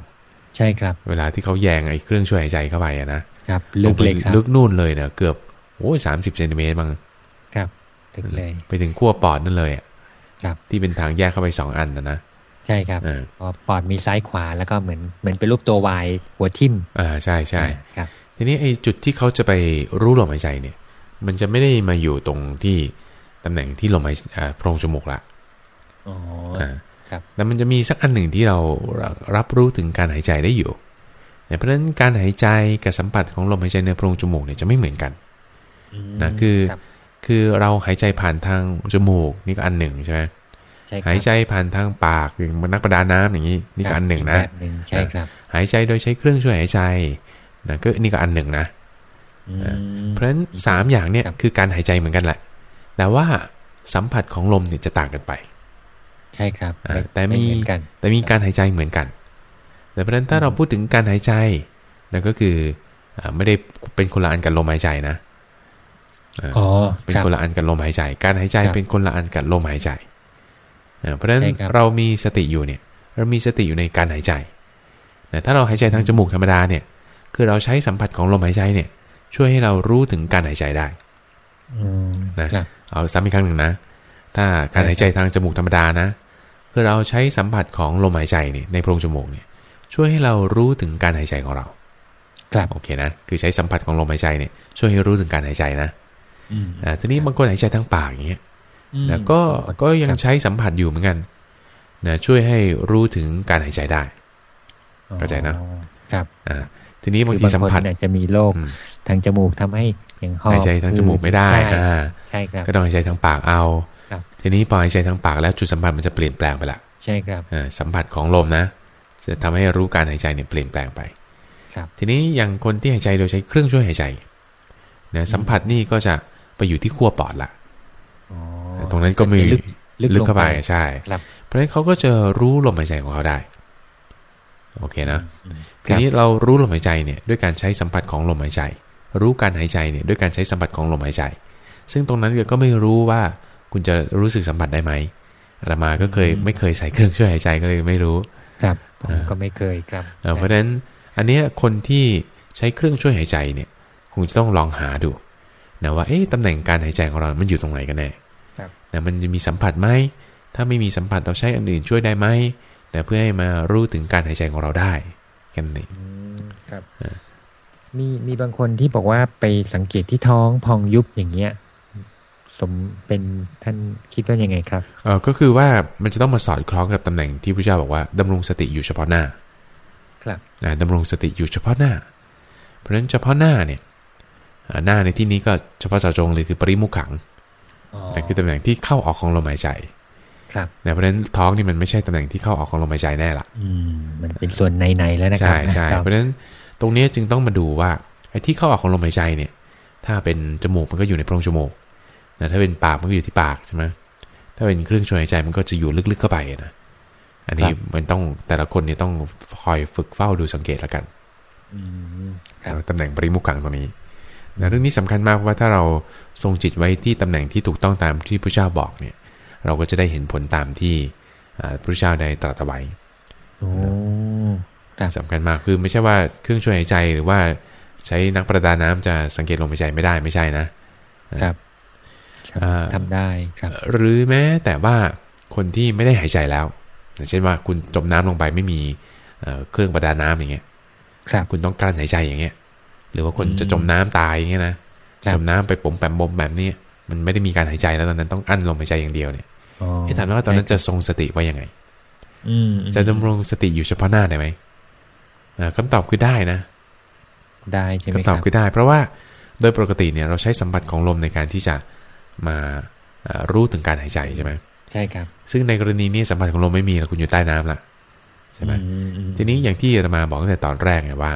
[SPEAKER 2] ใช่ครับ
[SPEAKER 1] เวลาที่เขาแยงไอ้เครื่องช่วยหายใจเข้าไปอะนะ
[SPEAKER 2] ครับลึกเลยครับ
[SPEAKER 1] ลึกนู่นเลยเนี่ยเกือบโอ้ยสามสิบเซนติเมตรบ้าง
[SPEAKER 2] ครับลึกเลย
[SPEAKER 1] ไปถึงขั้วปอดนั่นเลยอะครับ ที่เป็นทางแยกเข้าไปสองอันนะนะ
[SPEAKER 2] ใช่ครับพอปอดมีซ้ายขวาแล้วก็เหมือนเหมือนเป็นรูปตัววายหัวทิ่ม
[SPEAKER 1] อ่าใช่ใช่ครับ ทีนี้ไอ้จุดที่เขาจะไปรู้ลมหายใจเนี่ย มันจะไม่ได้มาอยู่ตรงที่ตำแหน่งที่ลมหายโพรงจมูกละอ๋อครับแต่มันจะมีสักอันหนึ่งที่เรารับรู้ถึงการหายใจได้อยู่เพราะฉะนั้นการหายใจกับสัมผัสของลมหายใจในโพรงจมูกเนี่ยจะไม่เหมือนกันนะคือคือเราหายใจผ่านทางจมูกนี่ก็อันหนึ่งใช่ไหมหายใจผ่านทางปากอย่างนักประดาน้ำอย่างนี้นี่ก็อันหนึ่งนะ
[SPEAKER 2] ใช่ครับ
[SPEAKER 1] หายใจโดยใช้เครื่องช่วยหายใจนะก็นี่ก็อันหนึ่งนะ เพราะฉะนั้นสามอย่างเนี่ยคือการหายใจเหมือนกันแหละ แต่ว่าสัมผัสของลมเนี่ยจะต่างกันไป
[SPEAKER 2] ใช่ครับ
[SPEAKER 1] แต่มีแต่มีการหายใจเหมือนกัน แต่เพราะฉะนั้นถ้าเราพูดถึงการหายใจนั่นก็คือไม่ได้เป็นคนละอันกับลมหายใจนะเป็นคนละอันกับลมหายใจ การหายใจเป็นคนละอันกับลมหายใจเพราะฉะนั้นเรามีสติอยู่เนี่ย เรามีสติอยู่ในการหายใจแต่ถ้าเราหายใจทางจมูกธรรมดาเนี่ย คือเราใช้สัมผัสของลมหายใจเนี่ย ช่วยให้เรารู้ถึงการหายใจได้นะเอาซ้ำอีกครั้งหนึ่งนะ ถ้าการหายใจทางจมูกธรรมดานะคือเราใช้สัมผัสของลมหายใจเนี่ยในโพรงจมูกเนี่ย ช่วยให้เรารู้ถึงการหายใจของเรา
[SPEAKER 2] ครับ
[SPEAKER 1] โอเคนะคือใช้สัมผัสของลมหายใจเนี่ย ช่วยให้รู้ถึงการหายใจนะอ่าทีนี้บางคนหายใจทางปากอย่างเงี้ยแล้วก็ก็ยังใช้สัมผัสอยู่เหมือนกันนะช่วยให้รู้ถึงการหายใจได้เข้าใจนะครับอ่า ทีนี้บางทีสัมผัส
[SPEAKER 2] จะมีโรคทางจมูกทำให้อย่างหา
[SPEAKER 1] ยใจทางจมูกไม่ได้อ่า
[SPEAKER 2] ใช่ครับ
[SPEAKER 1] ก็ต้องหายใจทางปากเอาทีนี้พอหายใจทางปากแล้วจุดสัมผัสมันจะเปลี่ยนแปลงไปละ
[SPEAKER 2] ใช่ครับ
[SPEAKER 1] อ่าสัมผัสของลมนะ จะทำให้รู้การหายใจเนี่ยเปลี่ยนแปลงไป
[SPEAKER 2] ครับ
[SPEAKER 1] ทีนี้อย่างคนที่หายใจโดยใช้เครื่องช่วยหายใจนะสัมผัสนี่ก็จะไปอยู่ที่ขั้วปอดละตรงนั้นก็มีลึกเข้าไปใช่ เพราะฉะนั้นเขาก็จะรู้ลมหายใจของเขาได้ โอเคนะทีนี้เรารู้ลมหายใจเนี่ยด้วยการใช้สัมผัสของลมหายใจ รู้การหายใจเนี่ยด้วยการใช้สัมผัสของลมหายใจ ซึ่งตรงนั้นก็ไม่รู้ว่าคุณจะรู้สึกสัมผัสได้ไหมอาตมาก็เคยไม่เคยใส่เครื่องช่วยหายใจก็เลยไม่รู้
[SPEAKER 2] ครับผมก็ไม่เคยครับ
[SPEAKER 1] เพราะฉะนั้นอันนี้คนที่ใช้เครื่องช่วยหายใจเนี่ยคงจะต้องลองหาดูนะว่าเอ๊ะตำแหน่งการหายใจของเรา มันอยู่ตรงไหนกันแน่นะมันจะมีสัมผัสไหมถ้าไม่มีสัมผัสเราใช้อันอื่นช่วยได้ไหม นะเพื่อให้มารู้ถึงการหายใจของเราได้กันนี่
[SPEAKER 2] ครับมีมีบางคนที่บอกว่าไปสังเกตที่ท้องพองยุบอย่างเงี้ย สมเป็นท่านคิดว่ายังไงครับ
[SPEAKER 1] เออก็คือว่ามันจะต้องมาสอดคล้องกับตำแหน่งที่พระเจ้าบอกว่าดำรงสติอยู่เฉพาะหน้า
[SPEAKER 2] ครับ
[SPEAKER 1] นะดำรงสติอยู่เฉพาะหน้า เพราะฉะนั้นเฉพาะหน้าเนี่ยหน้าในที่นี้ก็เฉพาะเจาะจงเลยคือปริมุขขังนั่นคือตำแหน่งที่เข้าออกของลมหายใจ
[SPEAKER 2] ครับ
[SPEAKER 1] เพราะฉะนั้นท้องนี่มันไม่ใช่ตำแหน่งที่เข้าออกของลมหายใจแน่ละ
[SPEAKER 2] อืมมันเป็นส่วนในๆแล้วนะครับ
[SPEAKER 1] ใช่ใช่เพราะฉะนั้นตรงนี้จึงต้องมาดูว่าไอ้ที่เข้าออกของลมหายใจเนี่ย ถ้าเป็นจมูกมันก็อยู่ในโพรงจมูกนะถ้าเป็นปากมันก็อยู่ที่ปากใช่ไหมถ้าเป็นเครื่องช่วยหายใจมันก็จะอยู่ลึกๆเข้าไปนะอันนี้มันต้องแต่ละคนเนี่ยต้องคอยฝึกเฝ้าดูสังเกตแล้วกันตำแหน่งปริมุขขังตรงนี้นะเรื่องนี้สำคัญมากเพราะว่าถ้าเราทรงจิตไว้ที่ตำแหน่งที่ถูกต้องตามที่พระเจ้าบอกเนี่ย เราก็จะได้เห็นผลตามที่พระเจ้าได้ตรัสไว้สำคัญมากคือไม่ใช่ว่าเครื่องช่วยหายใจหรือว่าใช้นักประดาน้ำจะสังเกตลมหายใจไม่ได้ไม่ใช่นะ
[SPEAKER 2] ครับทำได้ครับ
[SPEAKER 1] หรือแม้แต่ว่าคนที่ไม่ได้หายใจแล้วเช่นว่าคุณจมน้ำลงไปไม่มีเครื่องประดาน้ำอย่างเงี้ย
[SPEAKER 2] ครับ
[SPEAKER 1] คุณต้องกลั้นหายใจอย่างเงี้ย หรือว่าคนจะจมน้ำตายอย่างเงี้ยนะจมน้ำไปปมแปมบมแบบนี้มันไม่ได้มีการหายใจแล้วตอนนั้นต้องอั้นลมหายใจอย่างเดียวเนี่ย ให้ถามว่าตอนนั้นจะทรงสติไว้ยังไงจะดำรงสติอยู่เฉพาะหน้าได้ไหมคำตอบคือได้นะ
[SPEAKER 2] ได้ใช่ไหมค
[SPEAKER 1] รับคำตอบคือได้ เพราะว่าโดยปกติเนี่ยเราใช้สัมผัสของลมในการที่จะมารู้ถึงการหายใจใช่ไหม
[SPEAKER 2] ใช่ครับ
[SPEAKER 1] ซึ่งในกรณีนี้สัมผัสของลมไม่มีแล้วคุณอยู่ใต้น้ำละใช่ไหมทีนี้อย่างที่อามาบอกตั้งแต่ตอนแรกไงว่า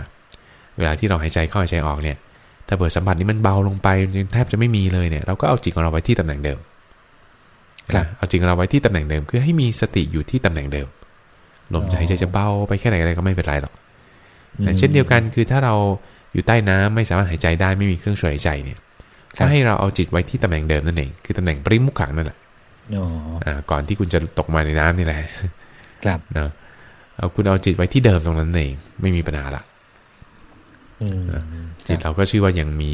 [SPEAKER 1] เวลาที่เราหายใจเข้าหายใจออกเนี่ย ถ้าเปิดสัมผัสนี้มันเบาลงไปแทบจะไม่มีเลยเนี่ย เราก็เอาจิตของเราไว้ที่ตำแหน่งเดิม เอาจิตของเราไว้ที่ตำแหน่งเดิม คือให้มีสติอยู่ที่ตำแหน่งเดิมลมจะหายใจจะเบาไปแค่ไหนอะไรก็ไม่เป็นไรหรอกเช่นเดียวกันคือถ้าเราอยู่ใต้น้ำไม่สามารถหายใจได้ไม่มีเครื่องช่วยหายใจเนี่ยก็ให้เราเอาจิตไว้ที่ตำแหน่งเดิมนั่นเองคือตำแหน่งปริมุขขังนั่นแหละก่อนที่คุณจะตกมาในน้ำนี่แหละ
[SPEAKER 2] ครับ
[SPEAKER 1] เนาะเอาคุณเอาจิตไว้ที่เดิมตรงนั้นเองไม่มีปัญหาละจิตเราก็ชื่อว่ายังมี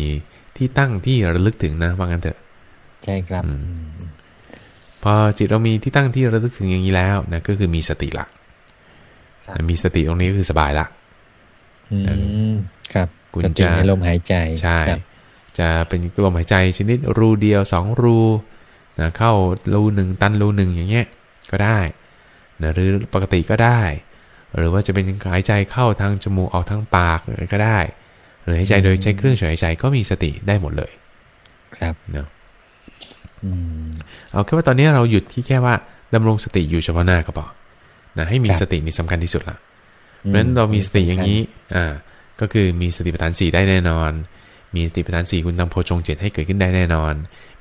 [SPEAKER 1] ที่ตั้งที่ระลึกถึงนะว่างั้นเถอะ
[SPEAKER 2] ใช่ครับ
[SPEAKER 1] พอจิตเรามีที่ตั้งที่ระลึกถึงอย่างนี้แล้วนะก็คือมีสติละมีสติตรงนี้ก็คือสบายละ
[SPEAKER 2] ครับคุณจะในลมหายใจ
[SPEAKER 1] ใช่จะเป็นลมหายใจชนิดรูเดียวสองรูนะเข้ารูหนึ่งตันรูหนึ่งอย่างเงี้ยก็ได้นะหรือปกติก็ได้ หรือว่าจะเป็นหายใจเข้าทางจมูกออกทางปากก็ได้ หรือหายใจโดยใช้เครื่องช่วยหายใจก็มีสติได้หมดเลย
[SPEAKER 2] ครับ
[SPEAKER 1] เนาะ เอาแค่ว่าตอนนี้เราหยุดที่แค่ว่าดำรงสติอยู่เฉพาะหน้าก็พอนะให้มีสตินี่สำคัญที่สุดละเพราะฉะนั้นเรามีสติอย่างนี้ อ่า ก็คือมีสติปัฏฐานสี่ได้แน่นอน มีสติปัฏฐานสี่คุณทำโพชฌงค์เจ็ดให้เกิดขึ้นได้แน่นอน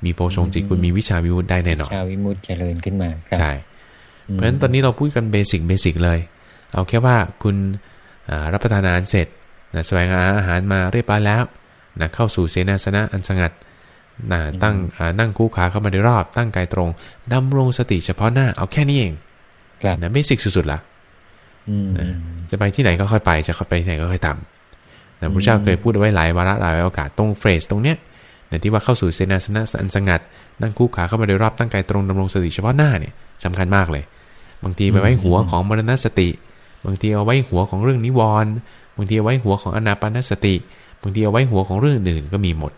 [SPEAKER 1] มีโพชฌงค์เจ็ดคุณมีวิชชาวิมุตติได้แน่นอน
[SPEAKER 2] วิชชาวิมุตติเจริญขึ้นมา
[SPEAKER 1] ใช่เพราะฉะนั้นตอนนี้เราพูดกัน basic basic เลย เอาแค่ว่าคุณรับประทานอาหารเสร็จนะแสวงอาหารมาเรียบร้อยแล้วนะเข้าสู่เสนาสนะอันสงัด นะตั้งนั่งคู่ขาเข้ามาในรอบ ตั้งกายตรงดำรงสติเฉพาะหน้า เอาแค่นี้เองนะเบสิกสุดๆละจะไปที่ไหนก็ค่อยไป จะค่อยไปที่ไหนก็ค่อยทำนะพระเจ้าเคยพูดไว้หลายวาระหลายโอกาสตรงเฟรสตรงเนี้ยในที่ว่าเข้าสู่เซนาสนะสันสงัด นั่งคู่ขาเข้ามาโดยรอบตั้งกายตรงดำรงสติเฉพาะหน้าเนี่ยสำคัญมากเลย บางทีไปไว้หัวของมรณสติ บางทีเอาไว้หัวของเรื่องนิวรณ์บางทีเอาไว้หัวของอนาปานสติ บางทีเอาไว้หัวของเรื่องอื่นก็มีหมด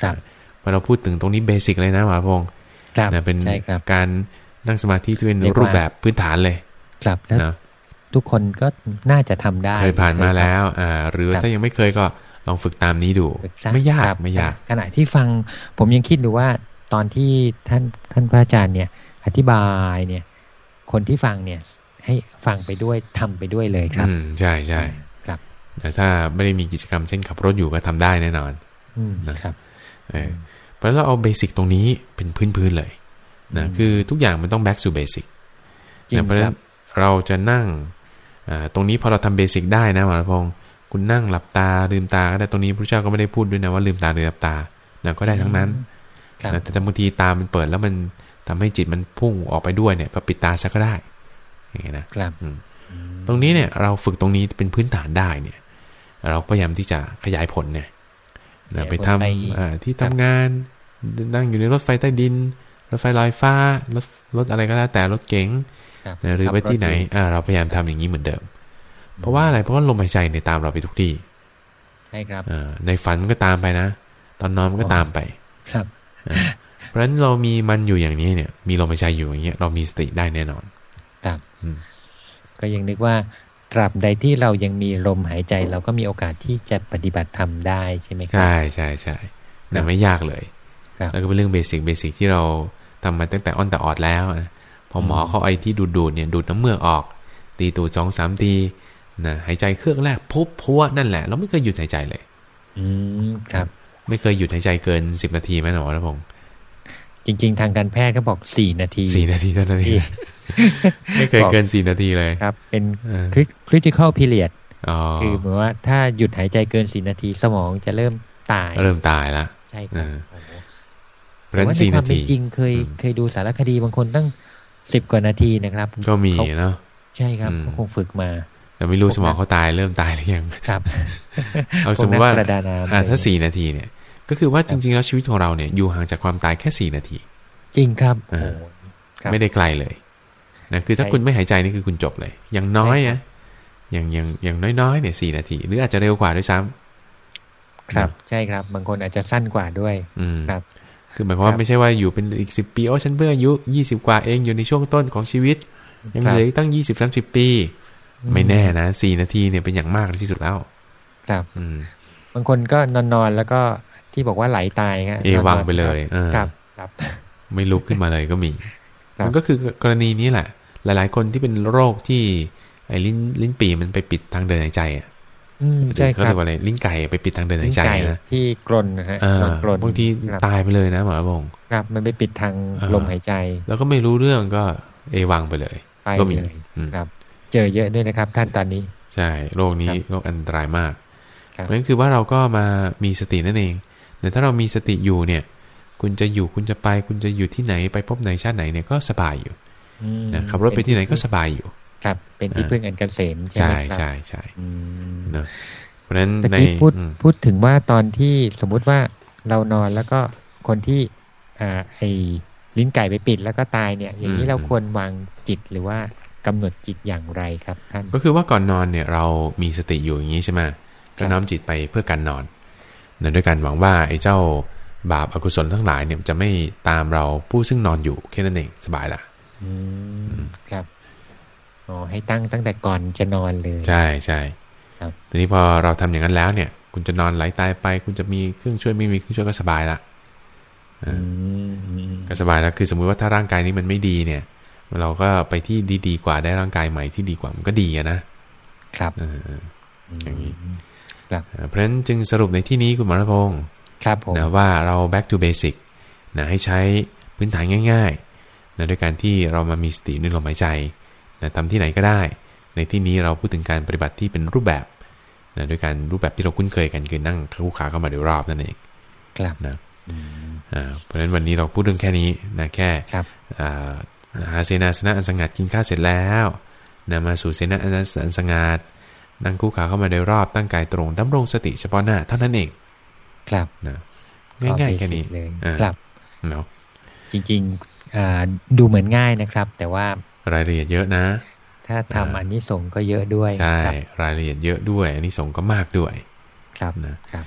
[SPEAKER 2] ครับ
[SPEAKER 1] พอเราพูดถึงตรงนี้เบสิกเลยนะหมอพงศ์นะเป็นการนั่งสมาธิที่เป็นรูปแบบพื้นฐานเลย
[SPEAKER 2] ครับแล้วทุกคนก็น่าจะทำได้
[SPEAKER 1] เคยผ่านมาแล้ว อ่า หรือถ้ายังไม่เคยก็ลองฝึกตามนี้ดู ไม่ยากไม่ยาก
[SPEAKER 2] ขณะที่ฟังผมยังคิดดูว่าตอนที่ท่านท่านพระอาจารย์เนี่ย อธิบายเนี่ย คนที่ฟังเนี่ย ให้ฟังไปด้วยทำไปด้วยเลยครับ
[SPEAKER 1] อืมใช่ใช่
[SPEAKER 2] ครับ
[SPEAKER 1] แต่ถ้าไม่ได้มีกิจกรรมเช่นขับรถอยู่ก็ทำได้แน่นอน
[SPEAKER 2] อืมครับ
[SPEAKER 1] เออ เพราะเราเอาเบสิกตรงนี้เป็นพื้นพื้นเลยนะคือทุกอย่างมันต้อง back to basic เพราะฉะนั้นเราจะนั่งตรงนี้พอเราทำเบสิกได้นะหมอพงศ์คุณนั่งหลับตาลืมตาก็ได้ตรงนี้พระเจ้าก็ไม่ได้พูดด้วยนะว่าลืมตาหรือหลับตานะก็ได้ทั้งนั้นนะแต่บางทีตามันเปิดแล้วมันทำให้จิตมันพุ่งออกไปด้วยเนี่ย ก็ปิดตาซะก็ได้อย่างนี้นะครับตรงนี้เนี่ย เราฝึกตรงนี้เป็นพื้นฐานได้เนี่ย เราพยายามที่จะขยายผลเนี่ยไปทำที่ทำงาน นั่งอยู่ในรถไฟใต้ดิน รถไฟลอยฟ้ารถรถอะไรก็แล้วแต่รถเก๋งหรือไปที่ไหนเราพยายามทำอย่างนี้เหมือนเดิม เพราะว่าอะไรเพราะว่าลมหายใจในตามเราไปทุกที่
[SPEAKER 2] ใช่ครับ
[SPEAKER 1] ในฝันก็ตามไปนะ ตอนนอนก็ตามไป
[SPEAKER 2] ครับ
[SPEAKER 1] เพราะฉะนั้นเรามีมันอยู่อย่างนี้เนี่ย มีลมหายใจอยู่อย่างเงี้ย เรามีสติได้แน่นอน
[SPEAKER 2] ครับก็ยังนึกว่าตราบใดที่เรายังมีลมหายใจ เราก็มีโอกาสที่จะปฏิบัติธรรมได้ใช่ไหมครับ
[SPEAKER 1] ใช่ใช่ใช่แต่ไม่ยากเลย แล้วก็เป็นเรื่องเบสิกเบสิกที่เราทำมาตั้งแต่อ้อนแต่ออดแล้วนะพอหมอเขาไอที่ดูดดูดเนี่ยดูดน้ำเมือกออก ตีตูดสองสามทีนะหายใจเครื่องแรกพุบพัวนั่นแหละ เราไม่เคยหยุดหายใจเลย
[SPEAKER 2] อืมครับ
[SPEAKER 1] ไม่เคยหยุดหายใจเกินสิบนาทีไหมหนอระพงศ์
[SPEAKER 2] จริง ๆ ทางการแพทย์ก็บอกสี่นาที
[SPEAKER 1] สี่นาทีเท่านั้นเองไม่เคยเกินสี่นาทีเลย
[SPEAKER 2] ครับ เป็น critical period คือเหมือนว่าถ้าหยุดหายใจเกินสี่นาทีสมองจะเริ่มตาย
[SPEAKER 1] เริ่มตายแล้ว
[SPEAKER 2] ใช่ครับ เพราะว่าในความเป็นจริงเคยเคยดูสารคดีบางคนตั้งสิบกว่านาทีนะครับ
[SPEAKER 1] ก็มีเนาะ
[SPEAKER 2] ใช่ครับคงฝึกมา
[SPEAKER 1] แต่ไม่รู้สมองเขาตายเริ่มตายหรือยัง
[SPEAKER 2] ครับ
[SPEAKER 1] เอาสมมติว่าถ้าสี่นาทีเนี่ย ก็คือว่าจริง ๆ แล้วชีวิตของเราเนี่ยอยู่ห่างจากความตายแค่สี่นาที
[SPEAKER 2] จริงครับ
[SPEAKER 1] ไม่ได้ไกลเลยนะคือถ้าคุณไม่หายใจนี่คือคุณจบเลย อย่างน้อยนะอย่างอย่างอย่างน้อยๆเนี่ยสี่นาที หรืออาจจะเร็วกว่าด้วยซ้
[SPEAKER 2] ครับใช่ครับ บางคนอาจจะสั้นกว่าด้วย
[SPEAKER 1] อืม
[SPEAKER 2] ครับ
[SPEAKER 1] คือหมายความว่าไม่ใช่ว่าอยู่เป็นอีกสิบปีโอ้ฉันเพิ่งอายุยี่สิบกว่าเองอยู่ในช่วงต้นของชีวิต ยังเหลืออีกตั้งยี่สิบสามสิบปี ไม่แน่นะสี่นาทีเนี่ยเป็นอย่างมากที่สุดแล้ว
[SPEAKER 2] ครับ
[SPEAKER 1] อืม
[SPEAKER 2] บางคนก็นอนนอนๆแล้วก็ที่บอกว่าไหลตายครับ
[SPEAKER 1] เอวังไปเลยเออ
[SPEAKER 2] ครับครับ
[SPEAKER 1] ไม่ลุกขึ้นมาเลยก็มี
[SPEAKER 2] ครับ
[SPEAKER 1] มันก็คือกรณีนี้แหละ หลาย ๆ คนที่เป็นโรคที่ไอ้ลิ้นลิ้นปีมันไปปิดทางเดินหายใจอะ
[SPEAKER 2] อืม ใช่ค
[SPEAKER 1] เขา
[SPEAKER 2] รั
[SPEAKER 1] เรี
[SPEAKER 2] บ
[SPEAKER 1] ยกว่าอะไรลิ้นไก่ไปปิดทางเดินหายใจ
[SPEAKER 2] ไก่
[SPEAKER 1] นะ
[SPEAKER 2] ที่กรนนะฮะ
[SPEAKER 1] เออ
[SPEAKER 2] โดนกรน
[SPEAKER 1] บางที
[SPEAKER 2] ครับ
[SPEAKER 1] ตายไปเลยนะหมอบง
[SPEAKER 2] ครับ มันไปปิดทาง
[SPEAKER 1] เออ
[SPEAKER 2] ลมหายใจ
[SPEAKER 1] แล้วก็ไม่รู้เรื่องก็เอวังไปเลย
[SPEAKER 2] ไป
[SPEAKER 1] ก็มี
[SPEAKER 2] เลย
[SPEAKER 1] อืม
[SPEAKER 2] ครับ เจอเยอะด้วยนะครับ ท่านตอนนี้
[SPEAKER 1] ใช่โรคนี้
[SPEAKER 2] ครับ
[SPEAKER 1] โรคอันตรายมาก
[SPEAKER 2] ครับ
[SPEAKER 1] เพราะฉะนั้นคือว่าเราก็มามีสตินั่นเองแต่ถ้าเรามีสติอยู่เนี่ย คุณจะอยู่คุณจะไป คุณจะอยู่ที่ไหนไปพบไหนชาติไหนเนี่ยก็สบายอยู่
[SPEAKER 2] อืม
[SPEAKER 1] นะขับรถไปที่ไหนก็สบายอยู่
[SPEAKER 2] ครับ เป็นที่
[SPEAKER 1] อ่า
[SPEAKER 2] พึ่งอันเกษมใช่
[SPEAKER 1] ใช่
[SPEAKER 2] ไหมครับ
[SPEAKER 1] ใช่ใช่
[SPEAKER 2] อืม
[SPEAKER 1] เนอะเพราะฉะนั้น
[SPEAKER 2] ตะ
[SPEAKER 1] ใน
[SPEAKER 2] กี้พูด
[SPEAKER 1] อืม
[SPEAKER 2] พูดถึงว่าตอนที่สมมุติว่าเรานอนแล้วก็คนที่อ่าไอ้ลิ้นไก่ไปปิดแล้วก็ตายเนี่ย อย่างนี้เราควรวางจิตหรือว่ากำหนดจิตอย่างไรครับท่าน
[SPEAKER 1] ก็คือว่าก่อนนอนเนี่ยเรามีสติอยู่อย่างนี้ใช่ไหมก็น้อมจิตไปเพื่อการนอนนะด้วยการหวังว่าไอ้เจ้าบาปอกุศลทั้งหลายเนี่ยจะไม่ตามเราผู้ซึ่งนอนอยู่แค่นั้นเองสบายละ
[SPEAKER 2] อืมครับ อ๋อให้ตั้งตั้งแต่ก่อนจะนอนเลย
[SPEAKER 1] ใช่ใช่
[SPEAKER 2] ครับ
[SPEAKER 1] ทีนี้พอเราทำอย่างนั้นแล้วเนี่ย คุณจะนอนไหลตายไป คุณจะมีเครื่องช่วยไม่มีเครื่องช่วยก็สบายละ
[SPEAKER 2] อืมอืม
[SPEAKER 1] ก็สบายแล้วคือสมมุติว่าถ้าร่างกายนี้มันไม่ดีเนี่ย เราก็ไปที่ดีๆกว่าได้ร่างกายใหม่ที่ดีกว่ามันก็ดีอะนะครับเอออย่างนี้
[SPEAKER 2] ครับ
[SPEAKER 1] เพราะฉะนั้นจึงสรุปในที่นี้คุณหมอรพงศ์
[SPEAKER 2] ครับผม
[SPEAKER 1] นะว่าเรา back to basic นะให้ใช้พื้นฐานง่ายๆนะด้วยการที่เรามามีสติในลมหายใจ นะทำที่ไหนก็ได้ ในที่นี้เราพูดถึงการปฏิบัติที่เป็นรูปแบบนะด้วยการรูปแบบที่เราคุ้นเคยกันคือนั่งคู่ขาเข้ามาโดยรอบนั่นเอง
[SPEAKER 2] ครับ
[SPEAKER 1] นะ
[SPEAKER 2] อืม
[SPEAKER 1] อ่าเพราะฉะนั้นวันนี้เราพูดเรื่องแค่นี้นะแค่
[SPEAKER 2] ครับ
[SPEAKER 1] อ่าหาเสนาสนะอันสงัดกินข้าวเสร็จแล้วนะมาสู่เสนาอันสงัดนั่งคู่ขาเข้ามาโดยรอบตั้งกายตรงดำรงสติเฉพาะหน้าเท่านั้นเอง
[SPEAKER 2] ครับ
[SPEAKER 1] นะง่ายๆแค่นี้
[SPEAKER 2] เลย
[SPEAKER 1] อ่า
[SPEAKER 2] ครับ
[SPEAKER 1] เนาะ
[SPEAKER 2] จริงๆอ่าดูเหมือนง่ายนะครับ แต่ว่า รา
[SPEAKER 1] ยละเอียดเยอะนะ
[SPEAKER 2] ถ้า
[SPEAKER 1] อ่า
[SPEAKER 2] ทำอันนี้ส่งส์ก็เยอะด้วย
[SPEAKER 1] ใช่
[SPEAKER 2] ครับ
[SPEAKER 1] รายละเอียดเยอะด้วย อันนี้สงส์ก็มากด้วย
[SPEAKER 2] ครับ
[SPEAKER 1] นะครับ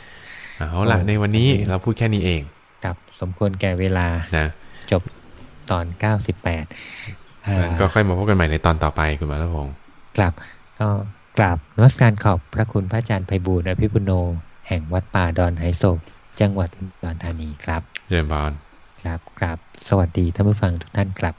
[SPEAKER 1] เอาละ
[SPEAKER 2] โอ้
[SPEAKER 1] ในวันนี้
[SPEAKER 2] อันนี้
[SPEAKER 1] เราพูดแค่นี้เอง
[SPEAKER 2] ครับสมควรแก่เวลา
[SPEAKER 1] นะ
[SPEAKER 2] จบตอนเก้าสิบแปด
[SPEAKER 1] งั้นก็ค่อยมาพบกันใหม่ในตอนต่อไปคุณมาลพงศ์
[SPEAKER 2] กลับก็กราบนมัสการขอบพระคุณพระอาจารย์ไพบูลย์อภิปุโน แห่งวัดป่าดอนไหโศกจังหวัดอุดรธานีครับ
[SPEAKER 1] เจริญพร
[SPEAKER 2] ครับกราบสวัสดีท่านผู้ฟังทุกท่านครับ